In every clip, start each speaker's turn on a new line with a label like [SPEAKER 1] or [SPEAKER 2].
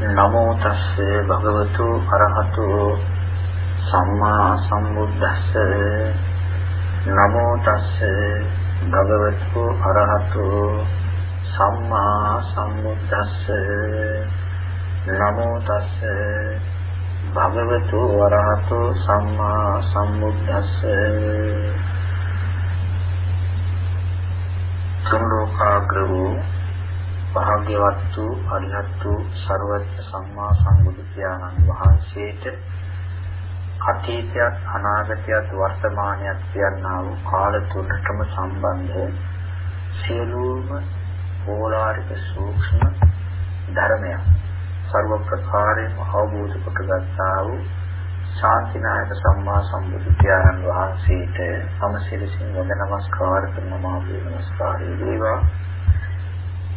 [SPEAKER 1] නමෝ තස්ස භගවතු අරහතු සම්මා සම්බුද්දස්ස. නමෝ තස්ස භගවතු අරහතු සම්මා සම්බුද්දස්ස. නමෝ තස්ස භගවතු අරහතු සම්මා සම්බුද්දස්ස. තුන් ලෝකාග්‍ර වූ භාග්‍යවත් වූ අරිහත් වූ ਸਰවඥ සම්මා සම්බුදු පියාණන් වහන්සේට අතීතයත් අනාගතයත් වර්තමානයත් කියනා වූ කාල තුනටම සම්බන්ධ සියලුම ඕලාරික සූක්ෂම ධර්මයන් ਸਰව ප්‍රකාරයෙන් අවබෝධ කරගත්තා වූ ශාන්තිනායක සම්මා සම්බුදු පියාණන් වහන්සේට සමසිරසින් වන්දන නමස්කාර කරනවා මාගේ නමස්කාරය වේවා.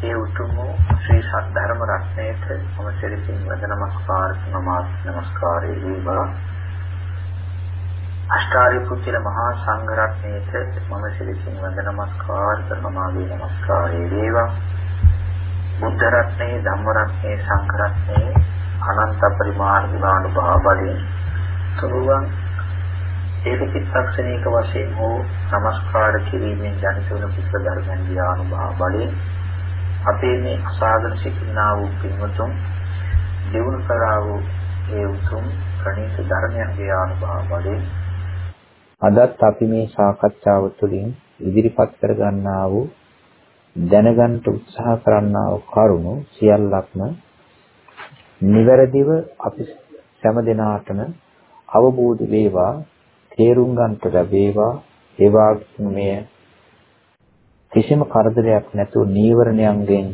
[SPEAKER 1] ඒ උතුම් ශ්‍රී සද්ධර්ම රත්නයේට මම සිරිතින් වද නමස්කාර නමස්කාරය වේවා. අෂ්ටාරි පුත්‍ර මහා සංඝ රත්නයේට මම සිරිතින් වද නමස්කාර කරනමාගේ නමස්කාරය වේවා. බුද්ධ රත්නයේ ධම්ම රත්නයේ සංඝ රත්නයේ අනන්ත පරිමාණ විමානුභාව බලයෙන් තුරුවන් ඒක චිත්තක්ෂණයක වශයෙන් හෝ නමස්කාර කිරීමෙන් ජනිත වන පුත්‍ර ධර්මයන් විආනුභාව බලයෙන් අපේ මේ අසාධන සිටිනා වූ පින්වතුන් දිනු කරා වූ ඒ උතුම් ප්‍රණීත ධර්මයන්ගේ අනුභව වලින් අදත් අපි මේ සාකච්ඡාව තුළින් ඉදිරිපත් කර ගන්නා වූ දැනගන්න උත්සාහ කරන්නා වූ කරුණු සියල්ලක්ම නිවැරදිව අපි හැම දිනාටම අවබෝධ වේවා තේරුම් ගන්නට ලැබේවා. ඒ මේ කිසිම කරදරයක් නැතුව නීවරණයන්ගෙන්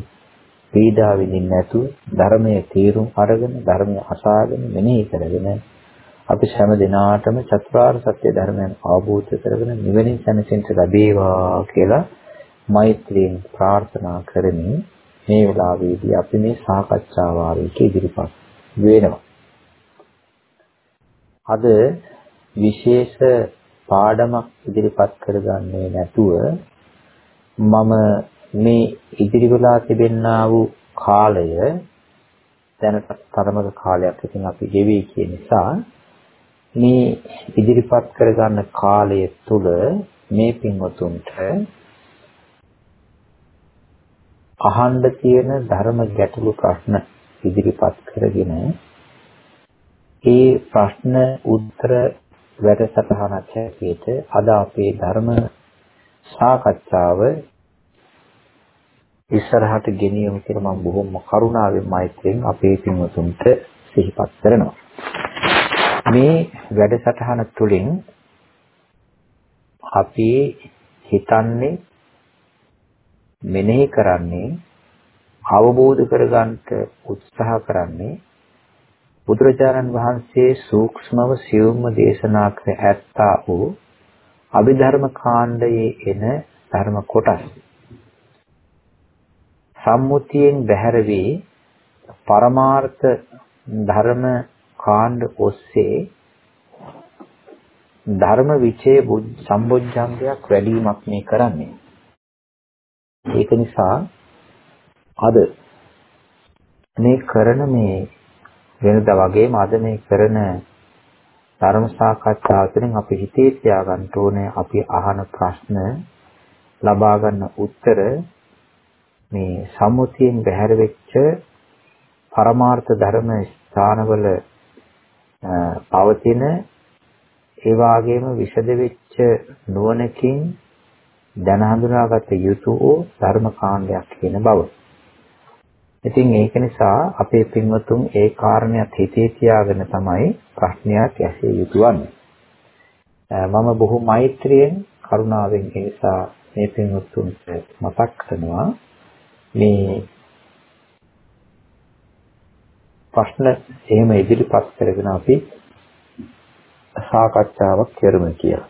[SPEAKER 1] පීඩා විඳින්න නැතුව ධර්මයේ තීරුම් අරගෙන ධර්මය අසාගෙන මෙනෙහි කරගෙන අපි හැම දිනාටම චතුරාර්ය සත්‍ය ධර්මයන් අවබෝධ කරගෙන නිවෙනින් සැනසෙන්න ලැබේවා කියලා මෛත්‍රියෙන් ප්‍රාර්ථනා කරමින් මේ වෙලාවේදී අපි මේ සාකච්ඡා වාරයේ ඉදිරිපත් වෙනවා. අද විශේෂ පාඩමක් ඉදිරිපත් කරගන්නේ නැතුව මම මේ ඉදිරි වෙලා තිබෙන්නා වූ කාලය දැනට තරමක කාලයක් ඉතින් අපි ගෙවි කියන නිසා මේ ඉදිරිපත් කරගන්න කාලය තුල මේ පින්වතුන්ට අහන්න තියෙන ධර්ම ගැටලු ප්‍රශ්න ඉදිරිපත් කරගෙන ඒ ප්‍රශ්න උත්තර වැඩසටහනක් හැටියට අද අපේ ධර්ම සාකච්ඡාව ඉස්සරහට ගෙනියමු කියලා මම බොහොම කරුණාවෙන් මෛත්‍රියෙන් අපේ පින්වතුන්ට සිහිපත් කරනවා. මේ වැඩසටහන තුළින් අපි හිතන්නේ මෙනෙහි කරන්නේ අවබෝධ කරගන්නට උත්සාහ කරන්නේ බුදුරජාණන් වහන්සේ සූක්ෂමව සියුම්ව දේශනා කර ඇත්තා වූ අභිධර්ම කාණ්ඩයේ එන ධර්ම කොටස් සම්මුතියෙන් බැහැර වී පරමාර්ථ ධර්ම කාණ්ඩ ඔස්සේ ධර්ම විචේ සම්බොජ්ජංගයක් වැඩිවීමක් මේ කරන්නේ. ඒක නිසා අද මේ කරන මේ වෙනදා වගේම අද මේ කරන ධර්ම සාකච්ඡාව තුළින් අපි හිතේ තියාගන්න ඕනේ අපි අහන ප්‍රශ්න ලබා ගන්න උත්තර මේ සම්මුතියෙන් බැහැර වෙච්ච පරමාර්ථ ධර්ම ස්ථානවල පවතින ඒ වාගේම විෂද වෙච්ච නුවණකින් දැන හඳුනාගත යුතු ධර්ම කාණ්ඩයක් කියන බව. ඉතින් ඒක නිසා අපේ පින්වතුන් ඒ කාරණයක් හිතේ තියාගෙන තමයි ප්‍රශ්නයක් ඇසිය යුතු වන්නේ. මම බොහෝ මෛත්‍රියෙන් කරුණාවෙන් ඒ නිසා මේ පින්වතුන්ට මතක් කරනවා මේ ප්‍රශ්න එහෙම ඉදිරිපත් කරගෙන අපි සාකච්ඡාවක් කරමු කියලා.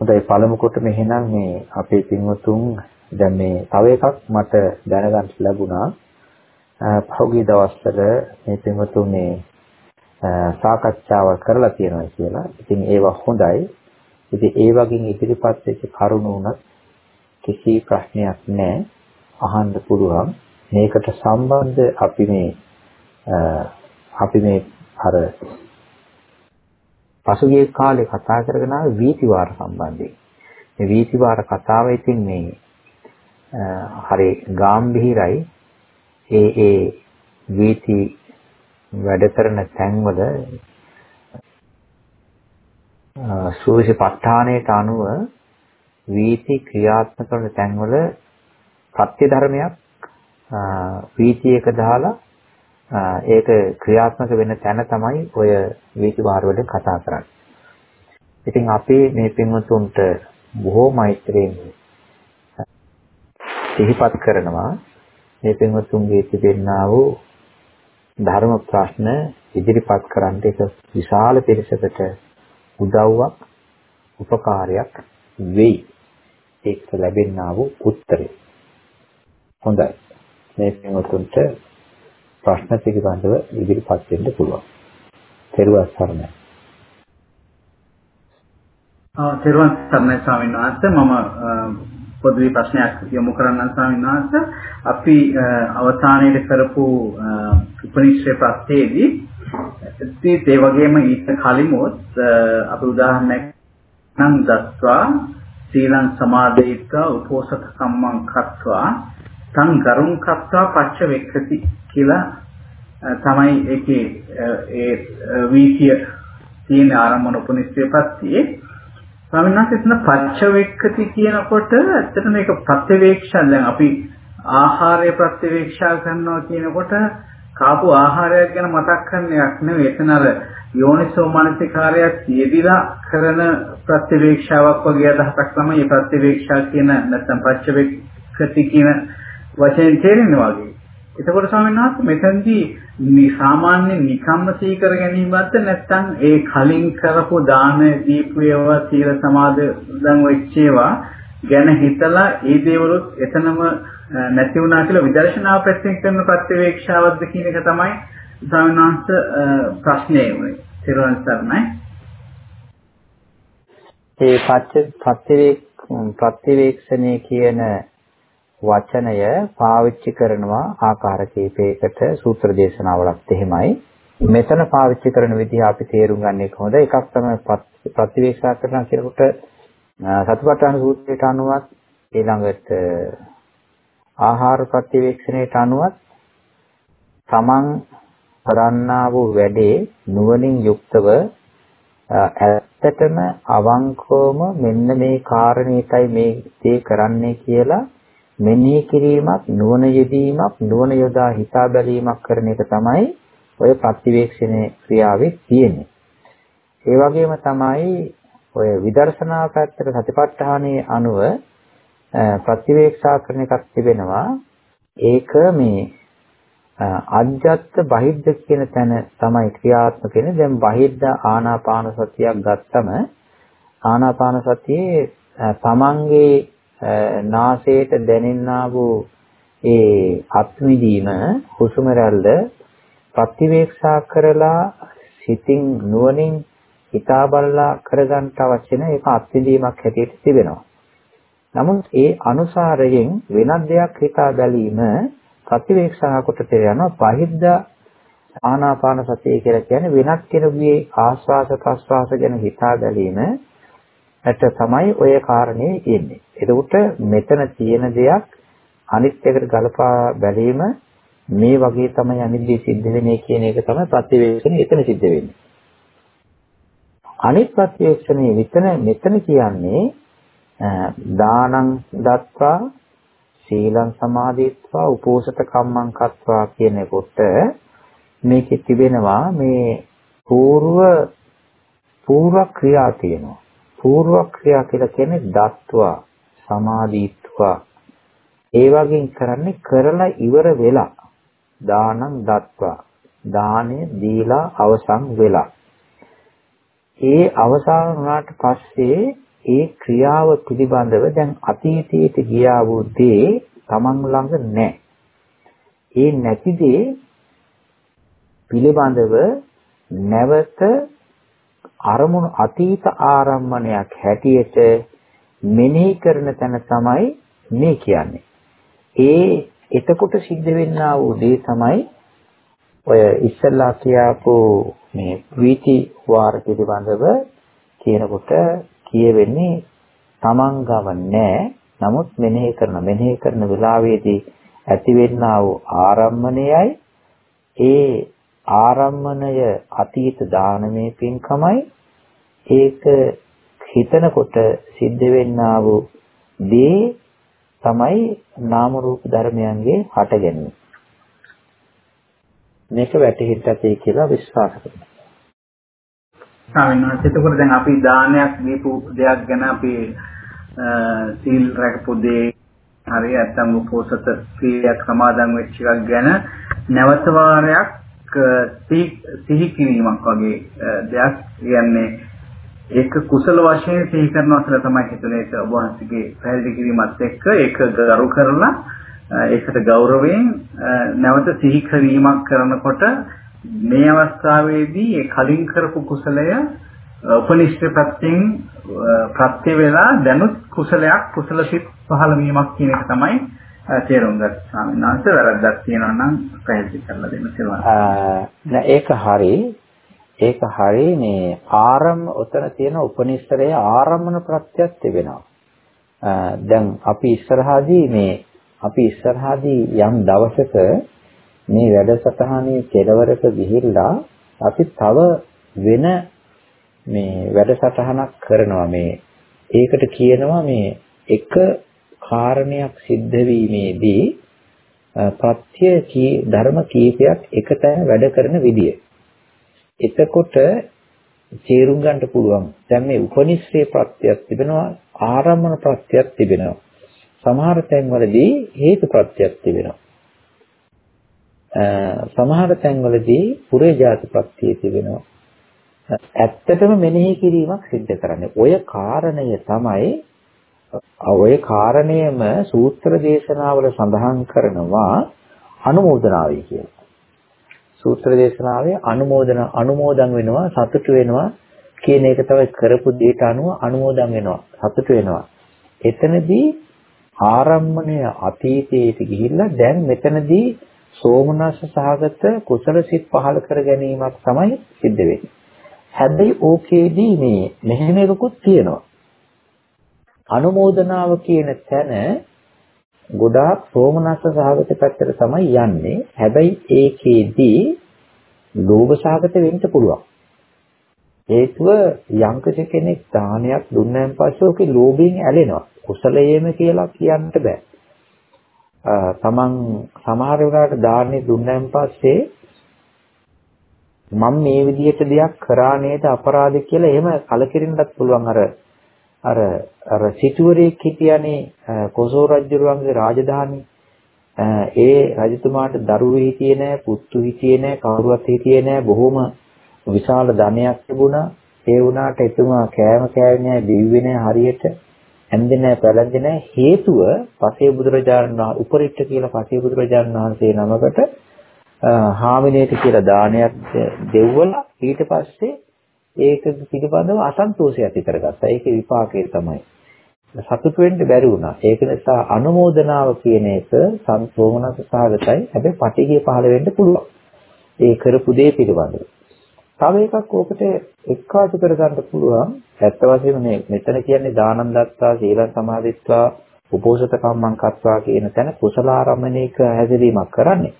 [SPEAKER 1] හොඳයි පළමු කොටම එහෙනම් මේ අපේ පින්වතුන් දැන් මේ තව එකක් මට දැනගන්න ලැබුණා. පහුගිය දවස්වල මේ පින්වතුන් මේ සාකච්ඡාවක් කරලා තියෙනවා කියලා. ඉතින් ඒවා හොඳයි. ඉතින් ඒ වගේ ඉදිරිපත් වෙච්ච කරුණු උනත් කිසි ප්‍රශ්නයක් නැහැ. අහන්න පුළුවන්. මේකට සම්බන්ධ අපි මේ අපි මේ අර පසුගිය කාලේ කතා කරගෙන ආවේ වීතිවාර සම්බන්ධයෙන්. මේ වීතිවාර කතාව ඉතින් මේ හරි ගැඹිරයි. ඒ ඒ වීති වැඩ කරන තැන්වල සූවිසිපත්ඨානයට අනුව වීති ක්‍රියාත්මක කරන තැන්වල සත්‍ය ධර්මයක් වීතියක දාලා ඒක ක්‍රියාත්මක වෙන තැන තමයි ඔය වීති වාර වල කතා කරන්නේ. ඉතින් අපි මේ පින්වතුන්ට බොහෝ මෛත්‍රියෙන් සිහිපත් කරනවා මේ පින්වතුන්ගේ තිබෙනා වූ ධර්ම ප්‍රශ්න ඉදිරිපත් කරන්න එක විශාල පිරිසකට උදව්වක් උපකාරයක් වෙයි. ඒක ලැබෙනා වූ උත්තරේ. හොඳයි. මේ පින්වතුන්ට ප්‍රශ්න පිළිබඳව ඉදිරිපත් වෙන්න පුළුවන්. තෙරුවන් සරණයි.
[SPEAKER 2] ආ තෙරුවන් සරණයි ස්වාමීන් වහන්සේ මම පොදුවේ ප්‍රශ්නයක් යොමු කරන්න ස්වාමීන් වහන්සේ අපි අවසානයේ කරපු උපනිශ්‍රේ ප්‍රත්‍යයේදී ඒ වගේම ඊට කලිමුත් අපි උදාහරණයක් නම් දස්වා සීලං සමාදේත්වා උපෝසත කම්මං කତ୍වා තං ගරුං කତ୍වා පච්ච වෙක්කති කියලා තමයි ඒකේ ඒ වීතිය තියෙන ආරම්භන උපනිෂ්ඨයපත්තියේ ස්වාමීන් වහන්සේ එතන පච්ච වෙක්කති කියනකොට ඇත්තට මේක ප්‍රත්‍යවේක්ෂා දැන් අපි ආහාරය ප්‍රත්‍යවේක්ෂා කරනවා කියනකොට කාපු ආහාරයක් ගැන මතක් කරන එකක් නෙවෙයි එතන අර යෝනිසෝ මානසිකාරයක් යෙදිලා කරන ප්‍රත්‍යවේක්ෂාවක් වගේ අදහසක් තමයි මේ ප්‍රත්‍යවේක්ෂා කියන නැත්නම් පච්චවේක්ෂති කියන වශයෙන් තේරෙනවා වගේ. එතකොට ස්වාමීන් වහන්සේ මෙතනදී මේ සාමාන්‍ය නිකම්ම සීකර ගැනීමක්ද නැත්නම් ඒ කලින් කරපු දාන දීපු ඒවා සීල සමාදන් වෙච්ච ඒවා ගැන හිතලා ඒ දේවලුත් එතනම නැති වුණා කියලා විදර්ශනාව පැත්තෙන් කරන ප්‍රත්‍යවේක්ෂාවක්ද කියන එක තමයි ස්වාමීන් වහන්සේ ප්‍රශ්නේ උනේ. ත්‍රිවංශ සරණයි.
[SPEAKER 1] ඒ පත්‍ය ප්‍රත්‍යවේක්ෂණය කියන වචනය පාවිච්චි කරනවා ආකාර කීපයකට සූත්‍ර දේශනාවලත් එහෙමයි. මෙතන පාවිච්චි කරන විදිහ අපි තේරුම් ගන්න එක හොඳ. එකක් තමයි ප්‍රතිවේක්ෂා කරන කෙනෙකුට සතිපට්ඨාන සූත්‍රයට අනුවත් ඊළඟට ආහාර ප්‍රතිවේක්ෂණයට අනුවත් තමන් කරන්නා වූ වැඩේ නුවණින් යුක්තව ඇත්තටම අවංකවම මෙන්න මේ කාරණේටයි මේ දේ කරන්නේ කියලා මෙනෙහි කිරීමක් නුවණ යෙදීමක් නුවණ යොදා හිතා බැලීමක් කරන එක තමයි ඔය ප්‍රතිවේක්ෂණයේ ක්‍රියාවේ තියෙන්නේ. ඒ වගේම තමයි ඔය විදර්ශනා පැත්තට සතිපට්ඨානයේ අනුව ප්‍රතිවේක්ෂා කරන එකක් තිබෙනවා. ඒක මේ අජ්ජත් බහිද්ද කියන තැන තමයි ක්‍රියාත්මක වෙන්නේ. දැන් බහිද්ද ආනාපාන සතියක් ගත්තම ආනාපාන සතියේ තමන්ගේ නාසයට දැනෙන්නා වූ ඒ අත්විදීම හුස්ම රැල්ල ප්‍රතිවේක්ෂා කරලා සිතින් නුවණින් හිතා බලලා කරගන්න අවශ්‍ය නැ ඒක අත්විදීමක් හැටියට තිබෙනවා. නමුත් ඒ අනුසාරයෙන් වෙනත් දෙයක් හිතා බැලීම ප්‍රතිවේක්ෂා කොට යනවා පහිද්ද ආනාපාන සතිය කියලා කියන්නේ වෙනත් කෙනෙකුගේ ආස්වාස ප්‍රස්වාස ගැන හිතා බැලීම ඇට තමයි ඔය කාරණේ තියෙන්නේ. එතකොට මෙතන තියෙන දෙයක් අනිත් එකට ගලපා බැලීම මේ වගේ තමයි අනිද්දී සිද්ධ වෙන්නේ කියන එක තමයි ප්‍රතිවේක්ෂණය එතන සිද්ධ වෙන්නේ. අනිත් ප්‍රතිවේක්ෂණය විතන මෙතන කියන්නේ දානං දත්වා සීලං සමාධිත්වා උපෝසත කම්මං කත්වා කියනකොට මේකේ තිබෙනවා මේ పూర్ව పూర్ව ක්‍රියා තියෙනවා. పూర్ව ක්‍රියා කියලා කියන්නේ දත්වා සමාධිත්වා. ඒ වගේ කරන්නේ කරලා ඉවර වෙලා. දානං දත්වා. දානය දීලා අවසන් වෙලා. ඒ අවසන් වුණාට පස්සේ ඒ ක්‍රියාව පිළිබඳව දැන් අතීතයට ගියා වූ දේ Taman ළඟ නැහැ. ඒ නැති දේ පිළිබඳව නැවත අරමුණු අතීත ආරම්මණයක් හැටියට මෙනෙහි කරන තැන තමයි මේ කියන්නේ. ඒ එතකොට සිද්ධ වෙන්නා වූ දේ තමයි ඔය ඉස්සල්ලා කියාපු මේ ප්‍රීති වාර පිළිබඳව කියනකොට කියවෙන්නේ තමන් ගව නැහැ. නමුත් මෙනෙහි කරන මෙනෙහි කරන වෙලාවේදී ඇතිවෙන්නා වූ ආරම්මණයයි ඒ ආරම්මණය අතීත දානමේ පින්කමයි ඒක හිතනකොට සිද්ධ වෙන්නා වූ දේ තමයි නාම රූප ධර්මයන්ගේ හටගැනීම. මේක වැටහිට ඇති කියලා විශ්වාස කරනවා.
[SPEAKER 2] ස්වාමීන් වහන්සේ එතකොට දැන් අපි දානයක් දීපු දෙයක් ගැන අපි සීල් රැකපු දේ හරි නැත්නම් උපෝසත ක්‍රියාවක් සමාදන් වෙච්ච එකක් ගැන නැවත වාරයක් සිහි කිරීමක් වගේ දෙයක් කියන්නේ ඒක කුසල වශයෙන් සිහි කරනවා කියලා තමයි හිතුනේ ඒක ඔබ වහන්සේගේ පැහැදිලි කිරීමත් එක්ක ඒක ගරු කරලා ඒකට ගෞරවයෙන් නැවත සිහි කිරීමක් කරනකොට මේ අවස්ථාවේදී ඒ කලින් කරපු කුසලය උපනිෂ්ඨ ප්‍රත්‍යයෙන් ප්‍රත්‍ය වේලා දැනුත් කුසලයක් කුසල සිත් පහළ වීමක් කියන එක තමයි තේරුම් ගන්න ස්වාමීන් වහන්සේ වැරද්දක් තියෙනවා නම් පැහැදිලි කරලා දෙන්න
[SPEAKER 1] කියලා. ඒක හරි. ඒක හරි මේ ආරම්භ උතන තියෙන උපනිෂ්ඨරයේ ආරම්භන ප්‍රත්‍යක් තිබෙනවා. දැන් අපි ඉස්සරහාදී මේ අපි ඉස්සරහාදී යම් දවසක මේ වැඩසටහනේ කෙලවරක ගිහිල්ලා අපි තව වෙන මේ වැඩසටහනක් කරනවා මේ ඒකට කියනවා මේ එක කාරණයක් සිද්ධ වීමේදී ප්‍රත්‍ය කී ධර්ම කීපයක් එකතැන වැඩ කරන විදිය. එතකොට තේරුම් ගන්න පුළුවන්. දැන් මේ උපනිශ්‍රේ ප්‍රත්‍යක් තිබෙනවා ආරම්භන ප්‍රත්‍යක් තිබෙනවා. සමහර තැන්වලදී හේතු ප්‍රත්‍යක් තිබෙනවා. සමහර තැන්වලදී පුරේජාති ප්‍රත්‍යය තිබෙනවා. ඇත්තටම මෙනෙහි කිරීමක් සිද්ධ කරන්නේ. ඔය කාරණය තමයි ඔය කාරණයම සූත්‍ර දේශනාවල සඳහන් කරනවා අනුමෝදනාවයි කියලා. සූත්‍ර දේශනාවේ අනුමෝදන අනුමෝදන් වෙනවා සතුටු වෙනවා කියන එක තමයි කරපු දෙයට අනුව අනුමෝදන් වෙනවා සතුටු වෙනවා. එතනදී ආරම්මණය අතීතයට ගිහිල්ලා දැන් මෙතනදී සෝමනස්ස සහගත කුසල සිත් පහළ කර ගැනීමක් තමයි සිද්ධ වෙන්නේ. හැබැයි ඕකේදී මේ මෙහෙම එකකුත් තියෙනවා. අනුමෝදනාව කියන තැන ගොඩාක් සෝමනස්ස සහගත පැත්තට තමයි යන්නේ. හැබැයි ඒකේදී ලෝභ සහගත වෙන්න පුළුවන්. හේතුව යම්කිසි කෙනෙක් දානයක් දුන්නාන් පස්සේ ඔකේ ලෝභයෙන් ඇලෙනවා. කුසලයේම කියලා කියන්න බෑ. තමන් සමහර වෙලාවට දාන්නේ දුන්නාන් පස්සේ මම මේ විදිහට දෙයක් කරා නේද අපරාධ කියලා එහෙම කලකිරින්නත් පුළුවන්. අර අර අර සිටුවරයෙක් හිටියානේ කොසෝ රජුරුවන්ගේ රාජධානි. ඒ රජතුමාට දරුවෝ හිටියේ නැහැ පුත්තු හිටියේ නැහැ කවුරුවත් හිටියේ නැහැ බොහොම විශාල ධනයක් තිබුණා. ඒ වුණාට එතුමා කෑම කෑවේ නැහැ දිව්වේ නැහැ හරියට. ඇන්දේ නැහැ පැලැන්දේ නැහැ හේතුව පසේ බුදුරජාණන් වහන්සේ උපරිට්ඨ කියලා පසේ බුදුරජාණන් වහන්සේ නමකට හාමිනේට කියලා දානයක් දෙව්වලා ඊට පස්සේ ඒක පිළිබඳව අසන්තෝෂය ඇති කරගත්තා. ඒකේ විපාකය තමයි. සතුටු වෙන්න බැරි වුණා. ඒක නිසා අනුමෝදනාව කියන එක සම්පෝමනස සහගතයි. හැබැයි පටිගිය පහළ වෙන්න පුළුවන්. ඒ කරපු දේ පිළිබඳව. තව එකක් ඕකට එක්කාසු කරගන්න පුළුවන්. ඇත්ත වශයෙන්ම මේ මෙතන කියන්නේ දානන් දත්තා, සීලං සමාදිත්වා, උපෝසත කම්මං කତ୍වා කියන තැන කුසල ආරම්භණයක හැදීමක් කරන්නේ.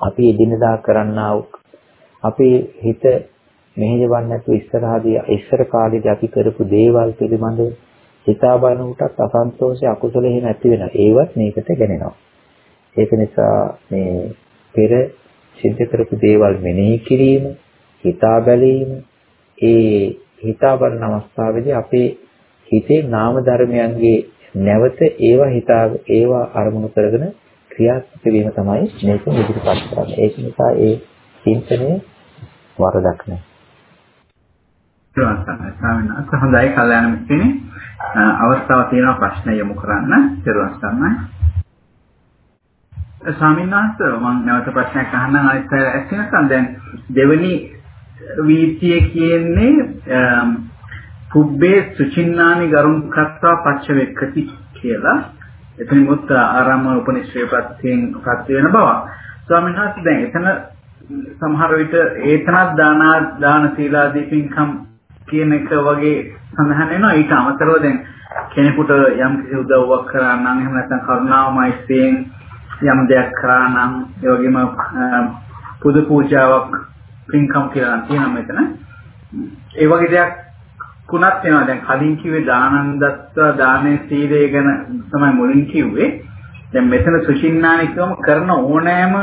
[SPEAKER 1] අපි එදිනදා කරන්නා අපේ හිත මෙහෙයවන්නේ නැතුව ඉස්සරහදී ඉස්සර කාලේදී අපි කරපු දේවල් පිළිබඳව හිතා බලනකොටත් අසන්තෝෂය අකුසල එහෙම ඇති වෙනවා. ඒවත් මේකට ගැනෙනවා. ඒක නිසා මේ පෙර සිද්ධ කරපු දේවල් මෙනෙහි කිරීම, හිතා බැලීම, ඒ හිතා බලන අවස්ථාවේදී අපේ හිතේ නාම ධර්මයන්ගේ නැවත ඒවා හිතා ඒවා අරමුණු කරගෙන ක්‍රියාත්මක වීම තමයි මේක ඉදිරිපත් කරන්නේ. ඒක නිසා ඒ චින්තනය වරදක් නෑ.
[SPEAKER 2] ස්වාමීන් වහන්සේ හොඳයි. කල්යාණ මිත්‍රනේ අවස්ථාව තියෙනවා ප්‍රශ්න යොමු කරන්න. දරුවන් සම්මයි ස්වාමීන් වහන්සේ මම නැවත ප්‍රශ්නයක් අහන්නම් ආයෙත් ඇස්සෙනසම් දැන් දෙවෙනි වීතිය කියන්නේ පුබ්බේ සුචින්නානි ගරුන් කත්වා පච්චවෙක්කති කියලා එතනිමුත් ආරාම උපනිශ්‍රේ ප්‍රත්‍යයෙන් ප්‍රත්‍ය වෙන බව. ස්වාමීන් වහන්සේ දැන් එතන සමහර විට ඒතනත් දාන දාන සීලාදී පින්කම් කියන එක වගේ සඳහන් වෙනවා ඊට අමතරව දැන් කෙනෙකුට යම් කිසි උදව්වක් කරා නම් එහෙම නැත්නම් කරුණාව මෛත්‍රියෙන් යම් දෙයක් කරා නම් ඒ වගේම පුදු පූජාවක් පින්කම් කියලා තියෙනවා මෙතන. ඒ වගේ දෙයක් කුණත් වෙනවා. දැන් කලින් කිව්වේ දානන්දත්වා දානේ සීලය ගැන තමයි මුලින් කිව්වේ. දැන් මෙතන සුචින්නානි කියවම කරන ඕනෑම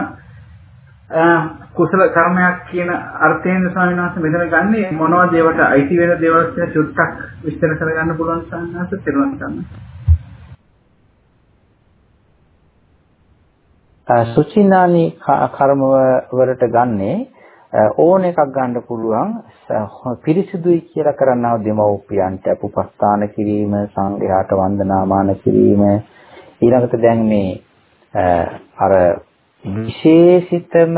[SPEAKER 2] කුසල කර්මයක් කියන අර්ථයෙන් ස්වාමීන් වහන්සේ මෙතන ගන්නේ මොනවද ඒවට අයිති වෙන දේවල් කියලා චුට්ටක් විස්තර කරගන්න පුළුවන් ස්වාමීන් වහන්සේ? තේරුම් ගන්න.
[SPEAKER 1] සුචින්නානි කර්ම වලට ගන්නේ ඕන එකක් ගන්න පුළුවන් පිරිසිදුයි කියලා කරනව දෙමව්පියන්ට උපස්ථාන කිරීම සංඝයාට වන්දනාමාන කිරීම. ඊළඟට දැන් මේ අර විශේෂිතම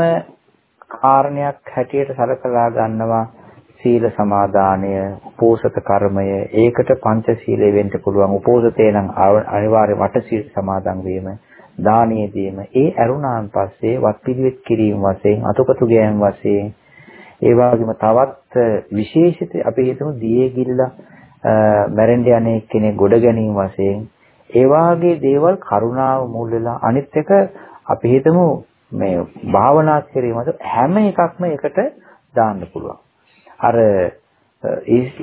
[SPEAKER 1] කාරණයක් හැටියට සලකලා ගන්නවා සීල සමාදානය, උපෝසත කර්මය, ඒකට පංචශීලයේ වෙන්න පුළුවන්. උපෝසතේ නම් අනිවාර්ය වටසීල සමාදන් වීම, දානීය දීම. ඒ අරුණාන් පස්සේ වත්පිළිවෙත් කිරීම වශයෙන්, අතපතු ගෑම් වශයෙන්, ඒ වගේම තවත් විශේෂිත අපි හිතමු දියේ ගිල්ලා මැරෙන්න යන්නේ කෙනෙක් ගොඩ ගැනීම වශයෙන් ඒ වාගේ දේවල් කරුණාව මුල් වෙලා අනිත් එක අපි හිතමු මේ භාවනා කිරීමද හැම එකක්ම එකට දාන්න පුළුවන්. අර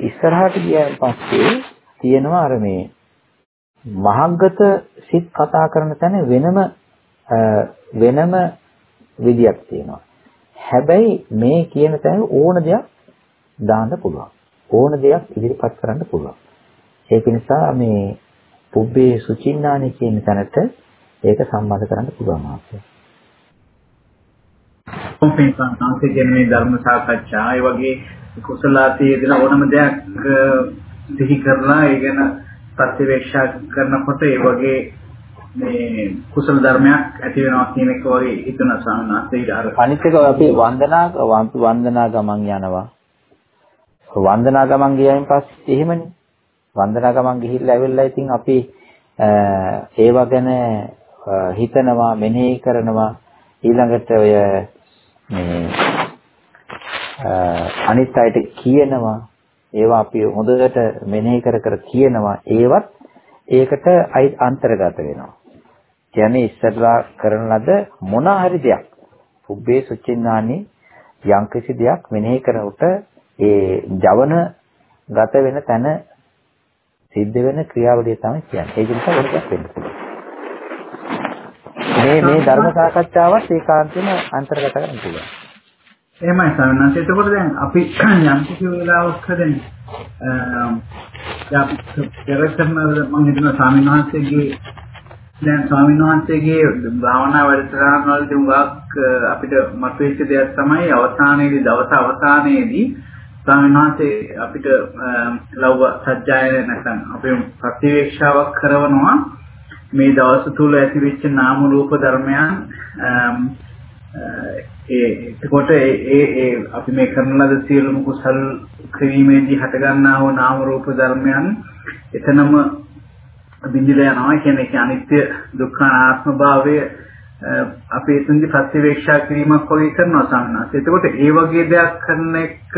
[SPEAKER 1] ඉස්සරහට ගියන් පස්සේ තියෙනවා අර මේ මහග්ගත සිත් කතා කරන තැන වෙනම වෙනම විදියක් තියෙනවා. හැබැයි මේ කියන තැන ඕන දෙයක් දාන්න පුළුවන්. ඕන දෙයක් ඉදිරිපත් කරන්න පුළුවන්. ඒක නිසා මේ පුබ්බේ සුචින්නානි කියන තැනට ඒක සම්බන්ධ කරන්න පුළුවන් මාත්‍ය.
[SPEAKER 2] කොම්පෙන්සන්සන්සේ කියන මේ ධර්ම සාකච්ඡා ඒ වගේ කුසලාතී දෙන ඕනම දෙයක් සිහි කරලා ඒ ගැන ප්‍රතිවේක්ෂා කරනකොට ඒ වගේ මේ කුසල ධර්මයක් ඇති වෙනවා කියන එක වගේ හිතන සාමාන්‍යයෙන් අර
[SPEAKER 1] අනිත් එක අපි වන්දනා වන්දනා ගමන් යනවා. වන්දනා ගමන් ගියයින් පස්සේ එහෙමනේ. වන්දනා ගමන් ගිහිල්ලා ඇවිල්ලා ඉතින් අපි ඒව ගැන හිතනවා මෙනෙහි කරනවා. ඊළඟට ඔය මේ අනිත් අයට කියනවා. ඒවා අපි හොඳට මෙනෙහි කර කර කියනවා ඒවත් ඒකට අන්තර්ගත වෙනවා කියන්නේ ඉස්සරලා කරන ලද මොන හරි දෙයක් පුබ්බේ සුචින්නානි යම්කිසි දෙයක් මෙනෙහි කරනකොට ඒ ජවන ගත වෙන තැන සිද්ධ වෙන ක්‍රියාවලිය තමයි කියන්නේ. ඒක නිසා වෙනසක් වෙන්න පුළුවන්. මේ මේ ධර්ම සාකච්ඡාවත් ඒකාන්තයෙන්ම අන්තර්ගත කරන්න පුළුවන්.
[SPEAKER 2] එහෙමයි සවනස්. එතකොට දැන් අපි යම් කිසි වෙලාවක දැන් අ පෙර කරන මම හිතනවා ස්වාමීන් වහන්සේගේ දැන් ස්වාමීන් වහන්සේගේ භාවනා වැඩසටහන් වලදී උගක් අපිට මතුවෙච්ච දෙයක් තමයි අවසානයේදී දවස අවසානයේදී ස්වාමීන් වහන්සේ අපිට ලව්ව සත්‍යය නැත්නම් අපේ ප්‍රතිවේක්ෂාවක් කරනවා මේ දවස් තුල ඇතිවෙච්ච නාම රූප ධර්මයන් ඒ එතකොට ඒ ඒ අපි මේ කරන ලද සියලුම කුසල් ක්‍රීමේදී හටගන්නා වූ නාම රූප ධර්මයන් එතනම බිඳිලා යනවා කියන්නේ ඒ අනිත්‍ය දුක්ඛ අනාත්ම භාවය අපි එතනදි ප්‍රතිවේක්ෂා කිරීමක් වගේ කරනවා සම්මාස. එතකොට ඒ වගේ දෙයක් කරන එක